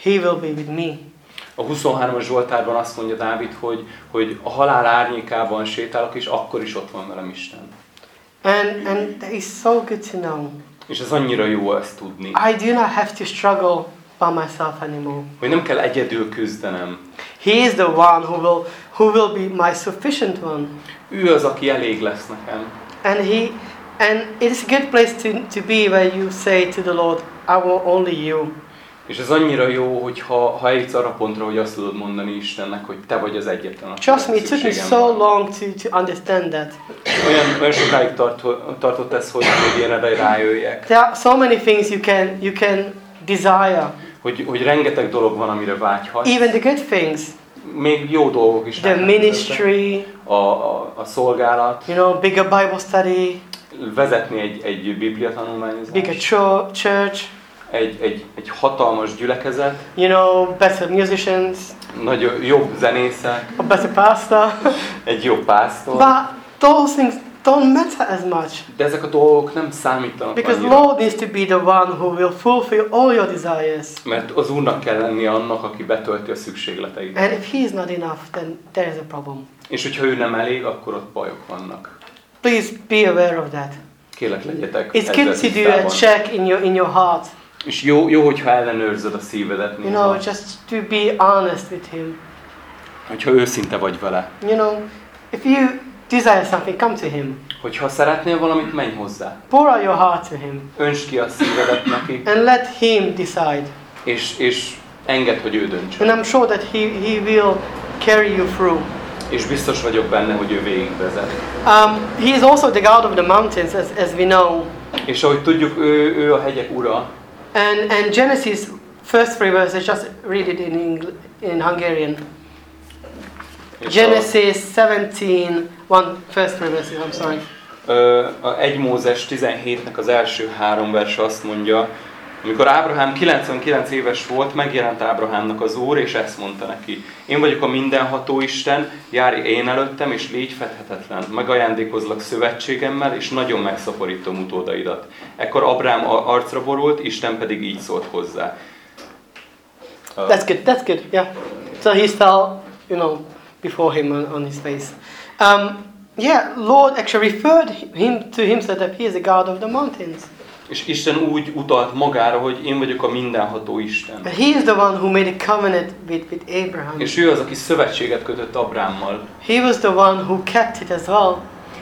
He will be with me." A 23-as Zsoltárban azt mondja Dávid, hogy, hogy a halál árnyékában sétálok, és akkor is ott van velem Isten. And, and that is so good to know. És ez annyira jó ezt tudni, I do not have to struggle by myself anymore. hogy nem kell egyedül küzdenem. He is the one who will, who will be my sufficient one. Ő az, aki elég lesz nekem. And he and it is a good place to, to be where you say to the Lord, I want only you. És ez annyira jó, hogy ha, ha eljutsz arra pontra, hogy azt tudod mondani Istennek, hogy te vagy az egyetlen, Trust me, it took me so long to, to understand that. Olyan, olyan sokáig tart, tartott ez, hogy, hogy erre rájöjjek. There are so many things you can you can desire. Hogy, hogy rengeteg dolog van, amire vágyhatsz. Even the good things. Még jó dolgok is. The ministry. A, a, a szolgálat, you know, bigger Bible study, vezetni egy, egy biblia tanulmányozást, bigger church, egy, egy, egy hatalmas gyülekezet, you know, better musicians, nagyon jobb zenészek, a better pastor. egy jobb pásztor. But those things don't matter as much. De ezek a dolgok nem számítanak Because annyira. Lord needs to be the one who will fulfill all your desires. Mert az Úrnak kell lennie annak, aki betölti a szükségleteit. And if He is not enough, then there is a problem. És hogyha ő nem elég, akkor ott bajok vannak. Please be aware of that. Kérlek, legyetek It's good to do a check in your in your heart. És jó, jó, hogyha ellenőrzöd a szívedet You néha, know, just to be honest with Him. hogyha őszinte vagy vele. You know, if you desire something, come to Him. Hogyha szeretnél valamit, menj hozzá. Pour out your heart to Him, Önts ki a szívedet neki, and let Him decide. és, és engedd, hogy ő döntsön. And I'm sure that He He will carry you through. És biztos vagyok benne, hogy ő végigvezet. Um, he is also the God of the mountains, as, as we know. És ahogy tudjuk, ő, ő a hegyek ura, And and Genesis first three verses, just read it in Engl- in Hungarian. Genesis 17, one, first three verses, I'm sorry. a, ö, a 1 Mózes 17-nek az első három vers azt mondja, amikor Ábrahám 99 éves volt, megjelent Ábrahámnak az Úr, és ezt mondta neki. Én vagyok a mindenható Isten, járj én előttem, és légy fedhetetlen. Megajándékozlak szövetségemmel, és nagyon megszaporítom utódaidat. Ekkor Abrám arcra borult, Isten pedig így szólt hozzá. That's good, that's good, yeah. So he fell, you know, before him on, on his face. Um, yeah, Lord actually referred him to himself that he is the God of the mountains. És Isten úgy utalt magára, hogy én vagyok a mindenható Isten. And he is the one who made a covenant with, with Abraham. És ő az, aki szövetséget kötött Abrámmal. He was the one who kept it as well.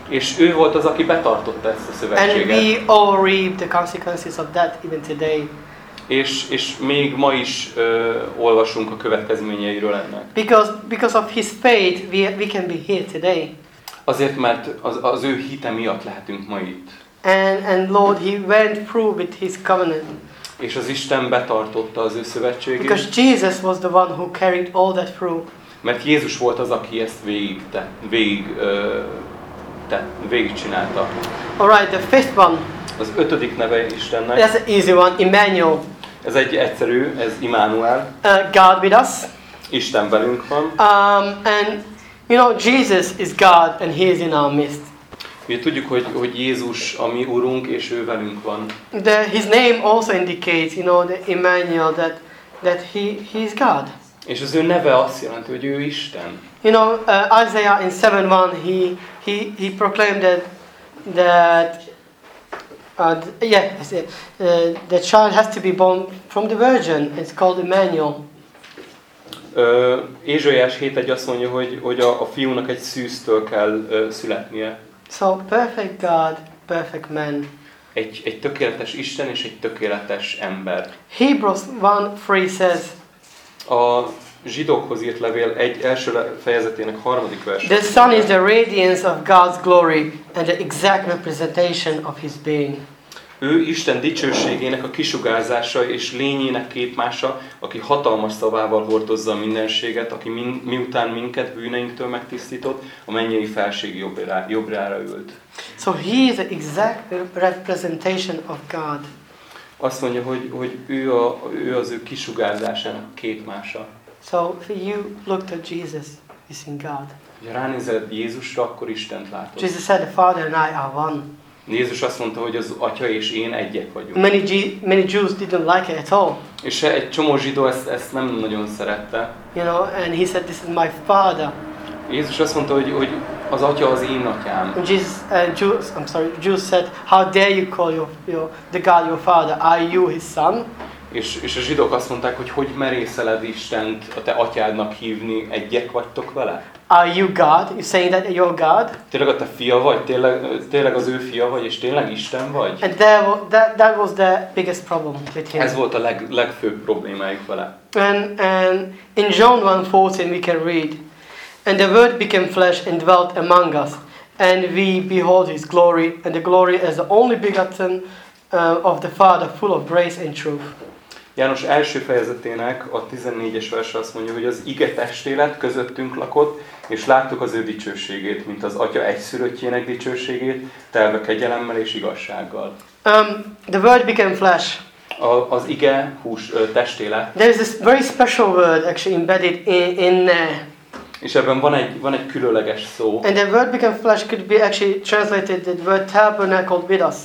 És ő volt az, aki betartotta ezt a And szövetséget. we all reap the consequences of that even today. És, és még ma is ö, olvasunk a következményeiről ennek. Because, because of his faith, we, we can be here today. Azért, mert az, az ő hite miatt lehetünk ma itt. And, and Lord, he went through with his covenant. És az Isten betartotta az ő szövetségét, Because Jesus was the one who carried all that through. mert Jézus volt az, aki ezt végig, te, végig, ö, te, végig csinálta. Alright, the fifth one. Az ötödik neve Istennek, That's an easy one. Emmanuel. Ez egy egyszerű, ez Immanuel, Uh, God with us. Isten velünk van. Um, and you know, Jesus is God and he is in our midst. Ugye tudjuk, hogy, hogy Jézus a mi Urunk, és ő velünk van. The, his name also indicates, you know, the Emmanuel, that, that he, he is God. És az ő neve azt jelenti, hogy ő Isten. You know, uh, Isaiah in 7 1, he, he, he proclaimed that, that uh, yeah. Uh, the child has to be born from the virgin. It's called Emmanuel. Ö, Ézsaiás 7.1 azt mondja, hogy, hogy a, a fiúnak egy szűztől kell ö, születnie. So, perfect God, perfect man. Egy, egy tökéletes Isten és egy tökéletes ember. Hebrews 1 3 says, A zsidókhoz írt levél egy első fejezetének harmadik vers. The Son is the radiance of God's glory and the exact representation of His being. Ő Isten dicsőségének a kisugárzása és lényének képmása, aki hatalmas szavával hordozza a mindenséget, aki min, miután minket bűneinktől megtisztított, a mennyei felség jobbra, jobbrára ült. So He is the exact representation of God. Azt mondja, hogy, hogy ő, a, ő az ő kisugárzásának képmása. So if you looked at Jesus, you seen God. Ha ránézel Jézusra, akkor Istent látod. Jesus said, The Father and I are one. Jézus azt mondta, hogy az atya és én egyek vagyunk. Many, G- many Jews didn't like it at all. És egy csomó zsidó ezt, ezt nem nagyon szerette. You know, and he said, This is my father. Jézus azt mondta, hogy, hogy az atya az én atyám. And Jesus and Jews, I'm sorry, Jews said, How dare you call your, your the God your father? Are you his son? És, és a zsidók azt mondták, hogy hogy merészeled Istent a te atyádnak hívni, egyek vagytok vele? Are you God? You saying that you're God? Tényleg a te fia vagy? Tényleg, tényleg az ő fia vagy? És tényleg Isten vagy? And wa- that, that was the biggest problem with him. Ez volt a leg, legfőbb problémájuk vele. And, and in John 1.14 we can read, And the Word became flesh and dwelt among us, and we behold His glory, and the glory as the only begotten uh, of the Father, full of grace and truth. János első fejezetének a 14-es verse azt mondja, hogy az ige testélet közöttünk lakott, és láttuk az ő dicsőségét, mint az atya egyszülöttjének dicsőségét, telve kegyelemmel és igazsággal. Um, the Word became flesh. A, az ige hús ö, testélet, There is this very special word actually embedded in, in there. és ebben van egy, van egy különleges szó, And the word became flesh could be actually translated the word tabernacled with us.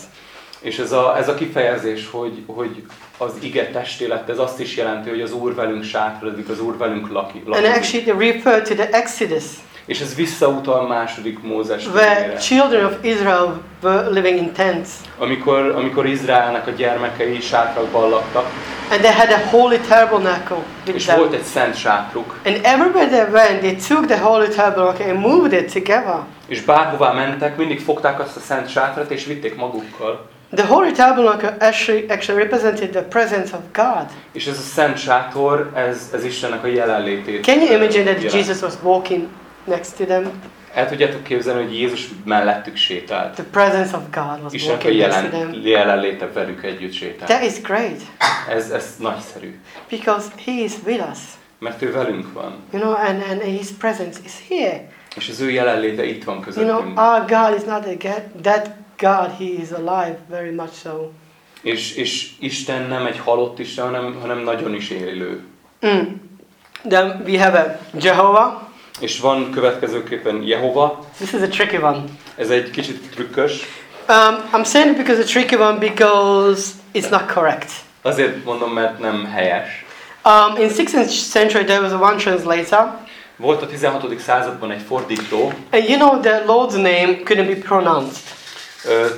És ez a, ez a kifejezés, hogy, hogy az ige testélet, ez azt is jelenti, hogy az Úr velünk sátradik, az Úr velünk laki, And lakozik. actually refer to the Exodus, És ez visszautal második Mózes where children of Israel were living in tents. Amikor, amikor Izraelnek a gyermekei sátrakban laktak, And they had a holy tabernacle with és them. volt egy szent sátruk, And everywhere they went, they took the holy tabernacle and moved it together. és bárhová mentek, mindig fogták azt a szent sátrat, és vitték magukkal. The holy tabernacle actually, actually represented the presence of God. És ez a szent sátor, ez, ez Istennek a jelenlétét. Can you imagine that jelent. Jesus was walking next to them? El tudjátok képzelni, hogy Jézus mellettük sétált. The presence of God was Istennek a walking next to jelen, them. jelenléte velük együtt sétált. That is great Ez, ez nagyszerű, because He is with us, mert ő velünk van. you know, and, and His presence is here. És az ő jelenléte itt van You közöttünk. know, our God is not a that God, He is alive, very much so. És, és Isten nem egy halott Isten, hanem, hanem nagyon is élő. Mm. Then we have a Jehovah. És van következőképpen Jehova, This is a tricky one. ez egy kicsit trükkös. Um, I'm saying it because a tricky one because it's not correct. Azért mondom, mert nem helyes. Um, in 6th century, there was one translator, Volt a 16. században egy fordító. and you know the Lord's name couldn't be pronounced.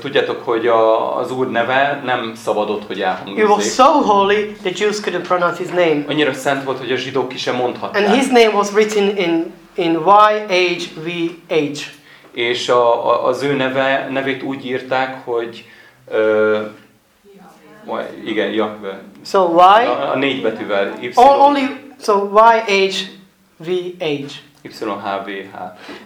Tudjátok, hogy a, az úr neve nem szabadott, hogy It was so holy, the Jews couldn't pronounce his name. Annyira szent volt, hogy a zsidók ki sem And mondhatták. his name was written in, in Y-H-V-H. És a, a, az ő neve, nevét úgy írták, hogy ö, igen, Jakve. So Y, A, a négy betűvel. Y, only, so Y-H-V-H. YHVH.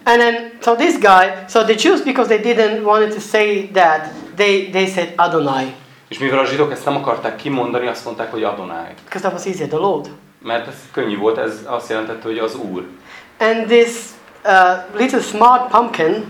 And then, so this guy, so the Jews, because they didn't wanted to say that, they, they said Adonai, És mivel a zsidók ezt nem akarták kimondani, azt mondták, hogy Adonai. because that was easier, the Lord. Mert ez könnyű volt, ez azt jelentette, hogy az Úr. And this uh, little smart pumpkin,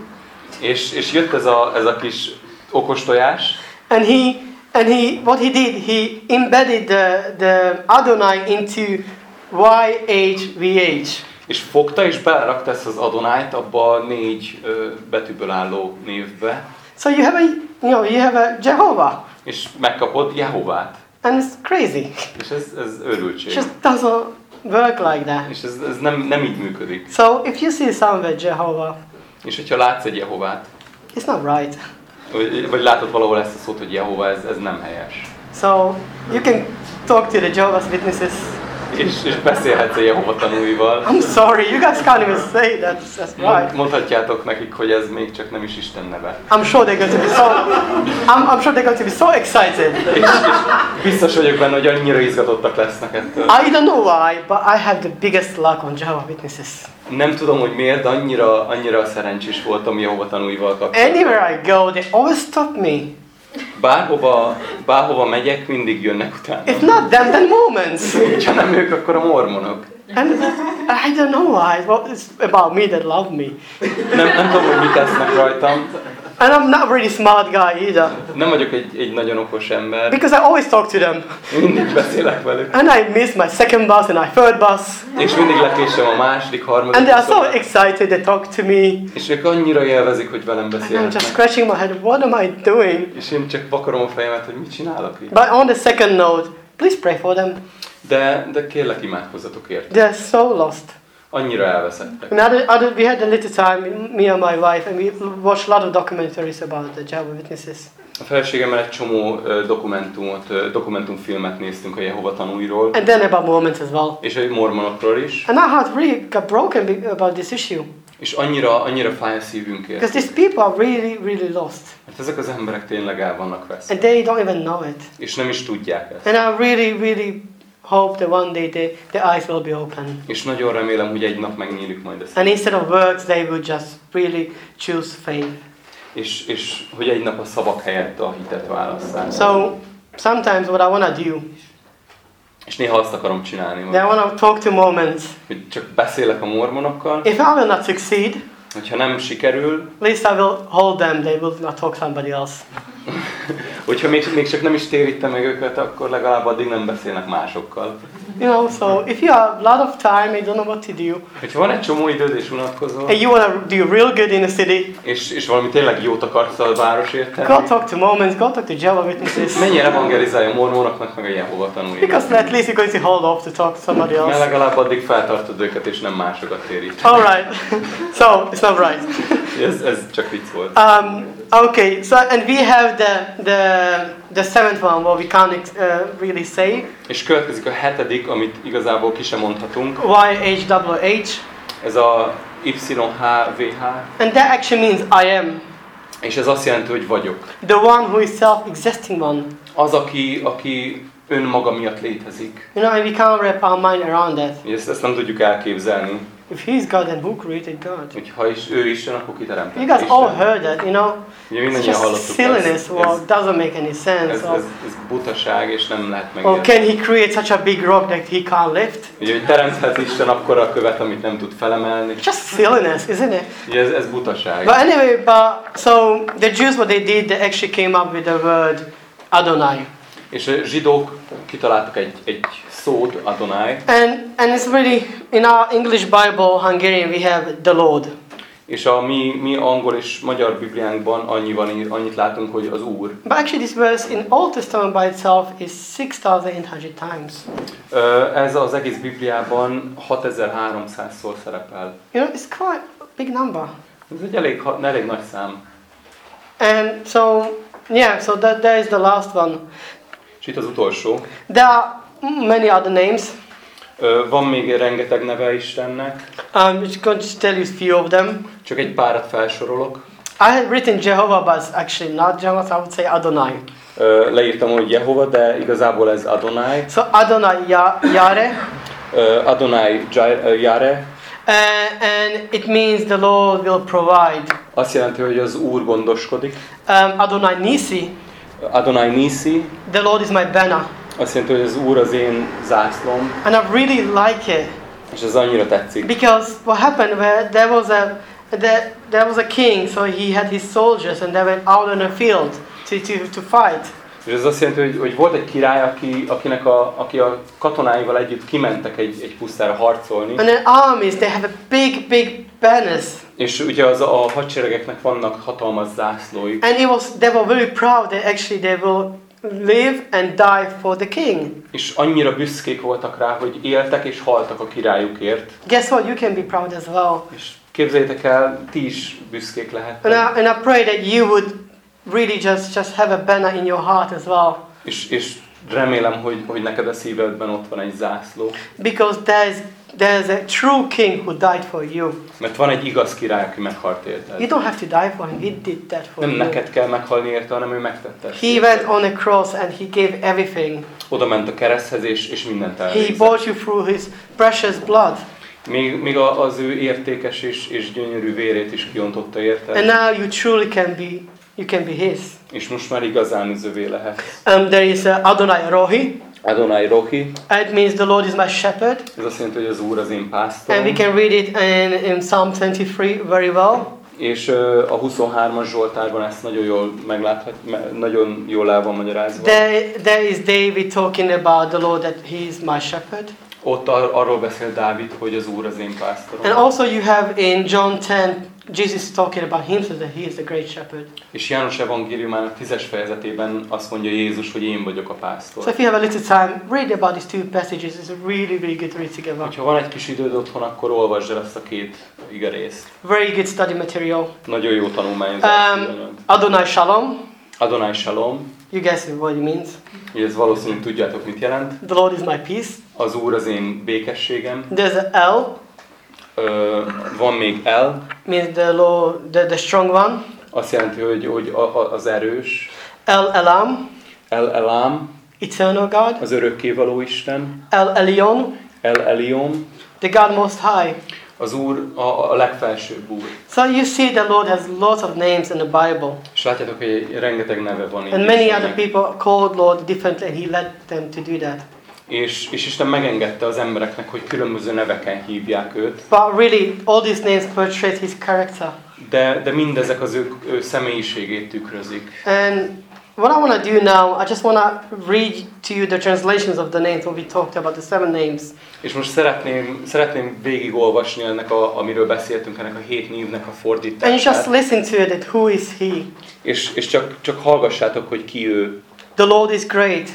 És, és jött ez a, ez a kis okos tojás, and he, and he, what he did, he embedded the, the Adonai into Y-H-V-H. És fogta és belerakta ezt az Adonájt abba a négy ö, betűből álló névbe, So you have a, you know, you have a Jehovah, és megkapod Jehovát. and it's crazy. És ez, ez It őrültség. just doesn't work like that. És ez, ez nem, nem így működik. So if you see somewhere Jehovah, És hogyha látsz egy Jehovát, it's not right. vagy, vagy látod valahol ezt a szót, hogy Jehova, ez, ez nem helyes. So you can talk to the Jehovah's Witnesses. És, és beszélhetsz a Jehova tanúival. I'm sorry, you guys can't even say that. That's right. mondhatjátok nekik, hogy ez még csak nem is Isten neve. I'm sure they're going to be so. I'm, I'm sure they're going to be so excited. És, és biztos vagyok benne, hogy annyira izgatottak lesznek ettől. I don't know why, but I have the biggest luck on Jehovah's Witnesses. Nem tudom, hogy miért, de annyira, annyira szerencsés voltam Jehova tanúival kapcsolatban. Anywhere I go, they always stop me. Bárhova, bárhova megyek, mindig jönnek utána. If not them, then Mormons. Ha nem ők, akkor a mormonok. And I don't know why. Well, it's about me that love me. Nem, nem tudom, hogy mit tesznek rajtam. And I'm not really smart guy either. Nem vagyok egy, egy nagyon okos ember. Because I always talk to them. Mindig beszélek velük. And I miss my second bus and my third bus. És mindig lekésem a második, harmadik And they are so excited, they talk to me. És ők annyira élvezik, hogy velem And I'm just beszélnek. scratching my head, what am I doing? És én csak vakarom a fejemet, hogy mit csinálok itt. But on the second note, please pray for them. De, de kérlek imádkozzatok érte. They're so lost. Annyira elveszettek. And other, other, we had a little time, me and my wife, and we watched a lot of documentaries about the Jehovah Witnesses. A feleségemmel egy csomó ö, dokumentumot, ö, dokumentumfilmet néztünk a Jehova tanúiról, And then about Mormons as well. és a mormonokról is. And our heart really got broken about this issue. És annyira, annyira fáj a szívünkért. Because these people are really, really lost. Mert ezek az emberek tényleg el vannak veszve. And they don't even know it. És nem is tudják ezt. And I really, really hope that one day they, their eyes will be open. És nagyon remélem, hogy egy nap megnyílik majd ez. And instead of works, they will just really choose faith. És, és hogy egy nap a szavak helyett a hitet válasszák. So sometimes what I want to do, És néha azt akarom csinálni, that I want to talk to Mormons. hogy csak beszélek a mormonokkal, If I will not succeed, hogyha nem sikerül, at least I will hold them. They will not talk somebody else. hogyha még, még csak nem is térítem meg őket, akkor legalább addig nem beszélnek másokkal. You know, so if you have a lot of time and you don't know what to do, Hogyha van egy csomó időd és unatkozol, and you want to do real good in the city, és, és valami tényleg jót akarsz a városért go tenni, talk to Mormons, go talk to Jehovah Witnesses. menj el evangelizálj a mormonoknak, meg a Jehova tanúinak. Because at least you're going to hold off to talk to somebody Mert else. legalább addig feltartod őket, és nem másokat térít. All right. so it's not right. Ez, ez csak vicc volt. Um, okay. So and we have the the the seventh one, what we can't uh, really say. És következik a hetedik, amit igazából ki sem mondhatunk. Y H W H, Ez a YHVH, and that actually means I am, és ez azt jelenti, hogy vagyok. the one who is self-existing one. Az, aki, aki önmaga miatt létezik. You know, and we can't wrap our mind around that. Ezt, ezt nem tudjuk elképzelni, If He's God, then who created God? hogy ha is ő Isten, akkor ki teremtette You guys all heard that, you know. Ugye It's mindannyian just hallottuk silliness. Well, Ez, doesn't make any sense. ez, Or, ez, ez butaság, és nem lehet or megérteni. can He create such a big rock that He can't lift? Ugye, hogy teremthet Isten akkor a követ, amit nem tud felemelni. Just silliness, isn't it? Ugye ez, ez butaság. But anyway, but so the Jews, what they did, they actually came up with the word Adonai, És a zsidók kitaláltak egy, egy szót, Adonai, and and it's really in our English Bible, Hungarian, we have the Lord. és a mi, mi angol és magyar Bibliánkban annyi van, annyit látunk, hogy az Úr. But actually, this verse in Old Testament by itself is 6,800 times. Ö, Ez az egész Bibliában 6300-szor szerepel. You know, it's quite a big number. Ez egy elég, elég nagy szám. And so, yeah, so that, that is the last one. És itt az utolsó. There are many other names. Van még rengeteg neve Istennek, I'm just going to tell you a few of them. csak egy párat felsorolok. I had written Jehovah, but actually not Jehovah, so I would say Adonai. Leírtam, hogy Jehova, de igazából ez Adonai. So Adonai Ö, Adonai Jare uh, and it means the Lord will provide. azt jelenti, hogy az Úr gondoskodik. Um, Adonai Nisi, Adonai Nisi the Lord is my banner. Azt jelenti, hogy az Úr az én zászlom, And I really like it és ez annyira tetszik. because what happened where there was a there, there was a king, so he had his soldiers and they went out on a field to, to, to fight. És ez azt jelenti, hogy, hogy volt egy király, aki, akinek a, aki a katonáival együtt kimentek egy, egy pusztára harcolni, And then armies, they have a big, big banners. és ugye az a hadseregeknek vannak hatalmas zászlóik, And it was they were very proud that actually they will live and die for the king. és annyira büszkék voltak rá, hogy éltek és haltak a királyukért. Guess what? You can be proud as well. És képzeljétek el, ti is büszkék And lehettek. I, and I pray that you would really just, just have a banner in your heart as well. És, és remélem, hogy, hogy neked a szívedben ott van egy zászló. Because there's, there's a true king who died for you. Mert van egy igaz király, aki meghalt érted. You don't have to die for him. He did that for Nem you. neked kell meghalni érte, hanem ő megtette. He érted. went on a cross and he gave everything. Oda ment a kereszthez, és, és mindent He elvégzett. bought you through his precious blood. Még, még az ő értékes és, és gyönyörű vérét is kiontotta And érte. now you truly can be, you can be his. És most már igazán az övé lehet. Um, there is uh, Adonai Rohi. Adonai Rohi, It means the Lord is my shepherd. ez azt jelenti, hogy az Úr az én And we pásztorom. can read it in, in Psalm 23 very well. És a 23-as Zsoltárban ezt nagyon jól megláthat, me- nagyon jól el van magyarázva. There, there is David talking about the Lord that He is my shepherd. Ott ar- arról beszél Dávid, hogy az Úr az én pásztorom. And also you have in John 10, Jesus talking about himself that he is the great shepherd. És János evangéliumának 10-es fejezetében azt mondja Jézus, hogy én vagyok a So pásztor. if you have a little time, read about these two passages. It's really, really good to read together. Ha van egy kis időd otthon, akkor olvasd el ezt a két igerészt. Very good study material. Nagyon jó tanulmányozás. Um, Adonai Shalom. Adonai Shalom, You guess what it means. ez valószínűleg tudjátok mit jelent. The Lord is my peace. Az Úr az én békességem. There's a L, Ö, van még El, means the Lord, the, the strong one. azt jelenti, hogy, hogy a, a, az erős. El Elam, El Elam, eternal God. az örökkévaló Isten. El Elyon, El Elion, the God most high. az Úr, a, a legfelsőbb Úr. So you see the Lord has lots of names in the Bible. És látjátok, hogy rengeteg neve van. And many other people called Lord differently and he led them to do that. És, és Isten megengedte az embereknek, hogy különböző neveken hívják őt, But really, all these names portray his character. de, de mindezek az ő, ő személyiségét tükrözik. And what I want to do now, I just want to read to you the translations of the names when we talked about the seven names. És most szeretném, szeretném végigolvasni ennek, a, amiről beszéltünk, ennek a hét névnek a And you just fordítását. listen to it, that who is he? És, és csak, csak hallgassátok, hogy ki ő. The Lord is great.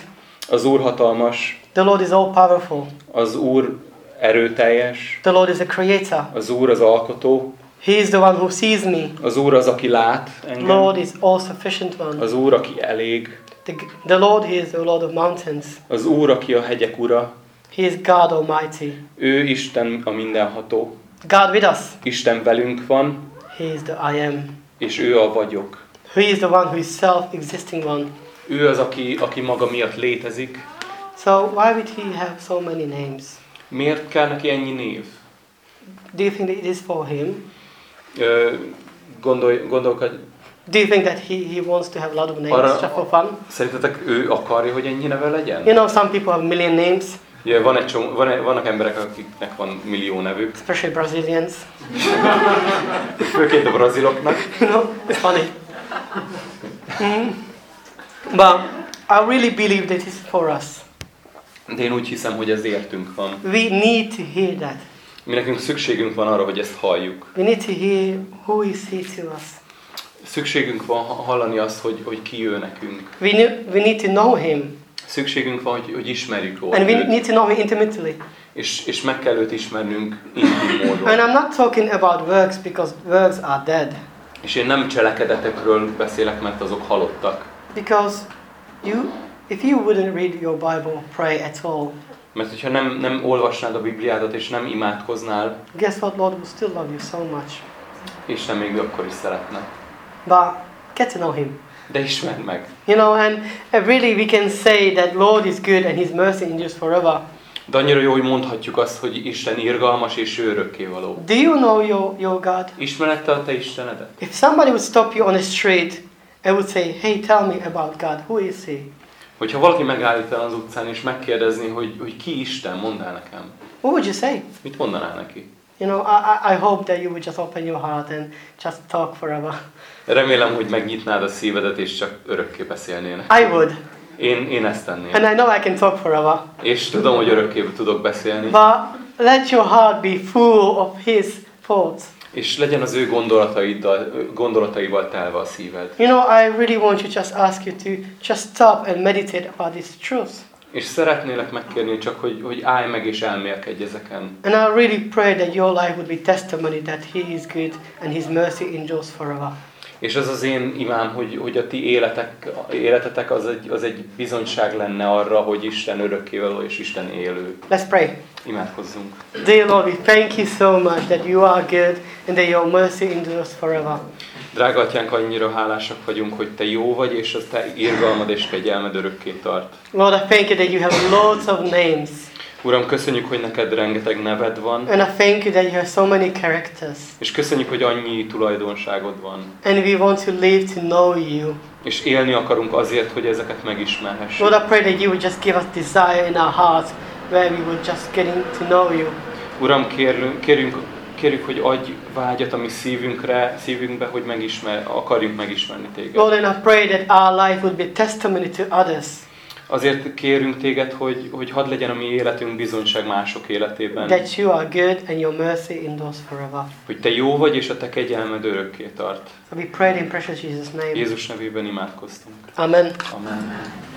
Az Úr hatalmas, The Lord is all powerful. az Úr erőteljes, The Lord is a creator. az Úr az alkotó, He is the one who sees me. az Úr az, aki lát engem, Lord is all sufficient one. az Úr, aki elég, The, the Lord, He is the Lord of mountains. az Úr, aki a hegyek ura, He is God Almighty. ő Isten a mindenható, God with us. Isten velünk van, He is the I am. és ő a vagyok. He is the one who is self-existing one. Ő az, aki, aki maga miatt létezik. So why would He have so many names? Miért kell neki ennyi név? Do you think that it is for Him? Ö, Gondolj, gondolkodj, Do you think that He, he wants to have a lot of names Arra- just for fun? szerintetek ő akarja, hogy ennyi neve legyen? You know, some people have million names, Ugye van egy csomó, van, vannak emberek, akiknek van millió nevük, especially Brazilians. főként a braziloknak. you know, it's funny. Mhm. But I really believe that it's for us. De én úgy hiszem, hogy ez értünk van. We need to hear that. Mi nekünk szükségünk van arra, hogy ezt halljuk. We need to hear who is He to us. Szükségünk van ha- hallani azt, hogy, hogy ki ő nekünk. We, need, we need to know Him. Szükségünk van, hogy, hogy ismerjük róla And we need to know Him intimately. és, és meg kell őt ismernünk intim módon. And I'm not talking about works because works are dead. És én nem cselekedetekről beszélek, mert azok halottak. Because you, if you wouldn't read your Bible pray at all, Mert hogyha nem, nem olvasnád a Bibliádat, és nem imádkoznál, guess what? Lord will still love you so much. Isten még akkor is szeretne. But get to know Him. De ismerd meg. You know, and really we can say that Lord is good and His mercy endures forever. De annyira jó, hogy mondhatjuk azt, hogy Isten irgalmas és ő örökkévaló. Do you know your, your God? Ismered te a te Istenedet? If somebody would stop you on the street and would say, hey, tell me about God, who is He? Hogyha valaki megállít el az utcán és megkérdezni, hogy, hogy ki Isten, mondd el nekem. What would you say? Mit mondanál neki? You know, I, I- I hope that you would just open your heart and just talk forever. Remélem, hogy megnyitnád a szívedet és csak örökké beszélnének. I would. Én, én ezt tenném. And I know I can talk forever. És tudom, hogy örökké tudok beszélni. But let your heart be full of His thoughts. És legyen az ő gondolataiddal, gondolataival telve a szíved. You know, I really want to just ask you to just stop and meditate about these truths. És szeretnélek megkérni csak, hogy, hogy állj meg és elmélkedj ezeken. And I really pray that your life would be testimony that He is good and His mercy endures forever. És az az én imám, hogy, hogy a ti életek, életetek az egy, az egy bizonyság lenne arra, hogy Isten örökkévaló és Isten élő. Let's pray. Imádkozzunk. Dear Lord, we thank you so much that you are good and that your mercy endures forever. Drága atyánk, annyira hálásak vagyunk, hogy te jó vagy, és az te irgalmad és kegyelmed örökké tart. Lord, I thank you that you have lots of names. Uram, köszönjük, hogy neked rengeteg neved van, And I thank you that you have so many characters. és köszönjük, hogy annyi tulajdonságod van. And we want to live to know you. És élni akarunk azért, hogy ezeket megismerhessük. Lord, I pray that you would just give us desire in our hearts where we would just getting to know you. Uram, kérlünk, kérjünk kérjük, hogy adj vágyat a mi szívünkre, szívünkbe, hogy megismer, akarjunk megismerni téged. Lord, and I pray that our life would be testimony to others. Azért kérünk téged, hogy, hogy hadd legyen a mi életünk bizonyság mások életében. That you are good and your mercy endures forever. Hogy te jó vagy, és a te kegyelmed örökké tart. So we pray in precious Jesus' name. Jézus nevében imádkoztunk. Amen. Amen.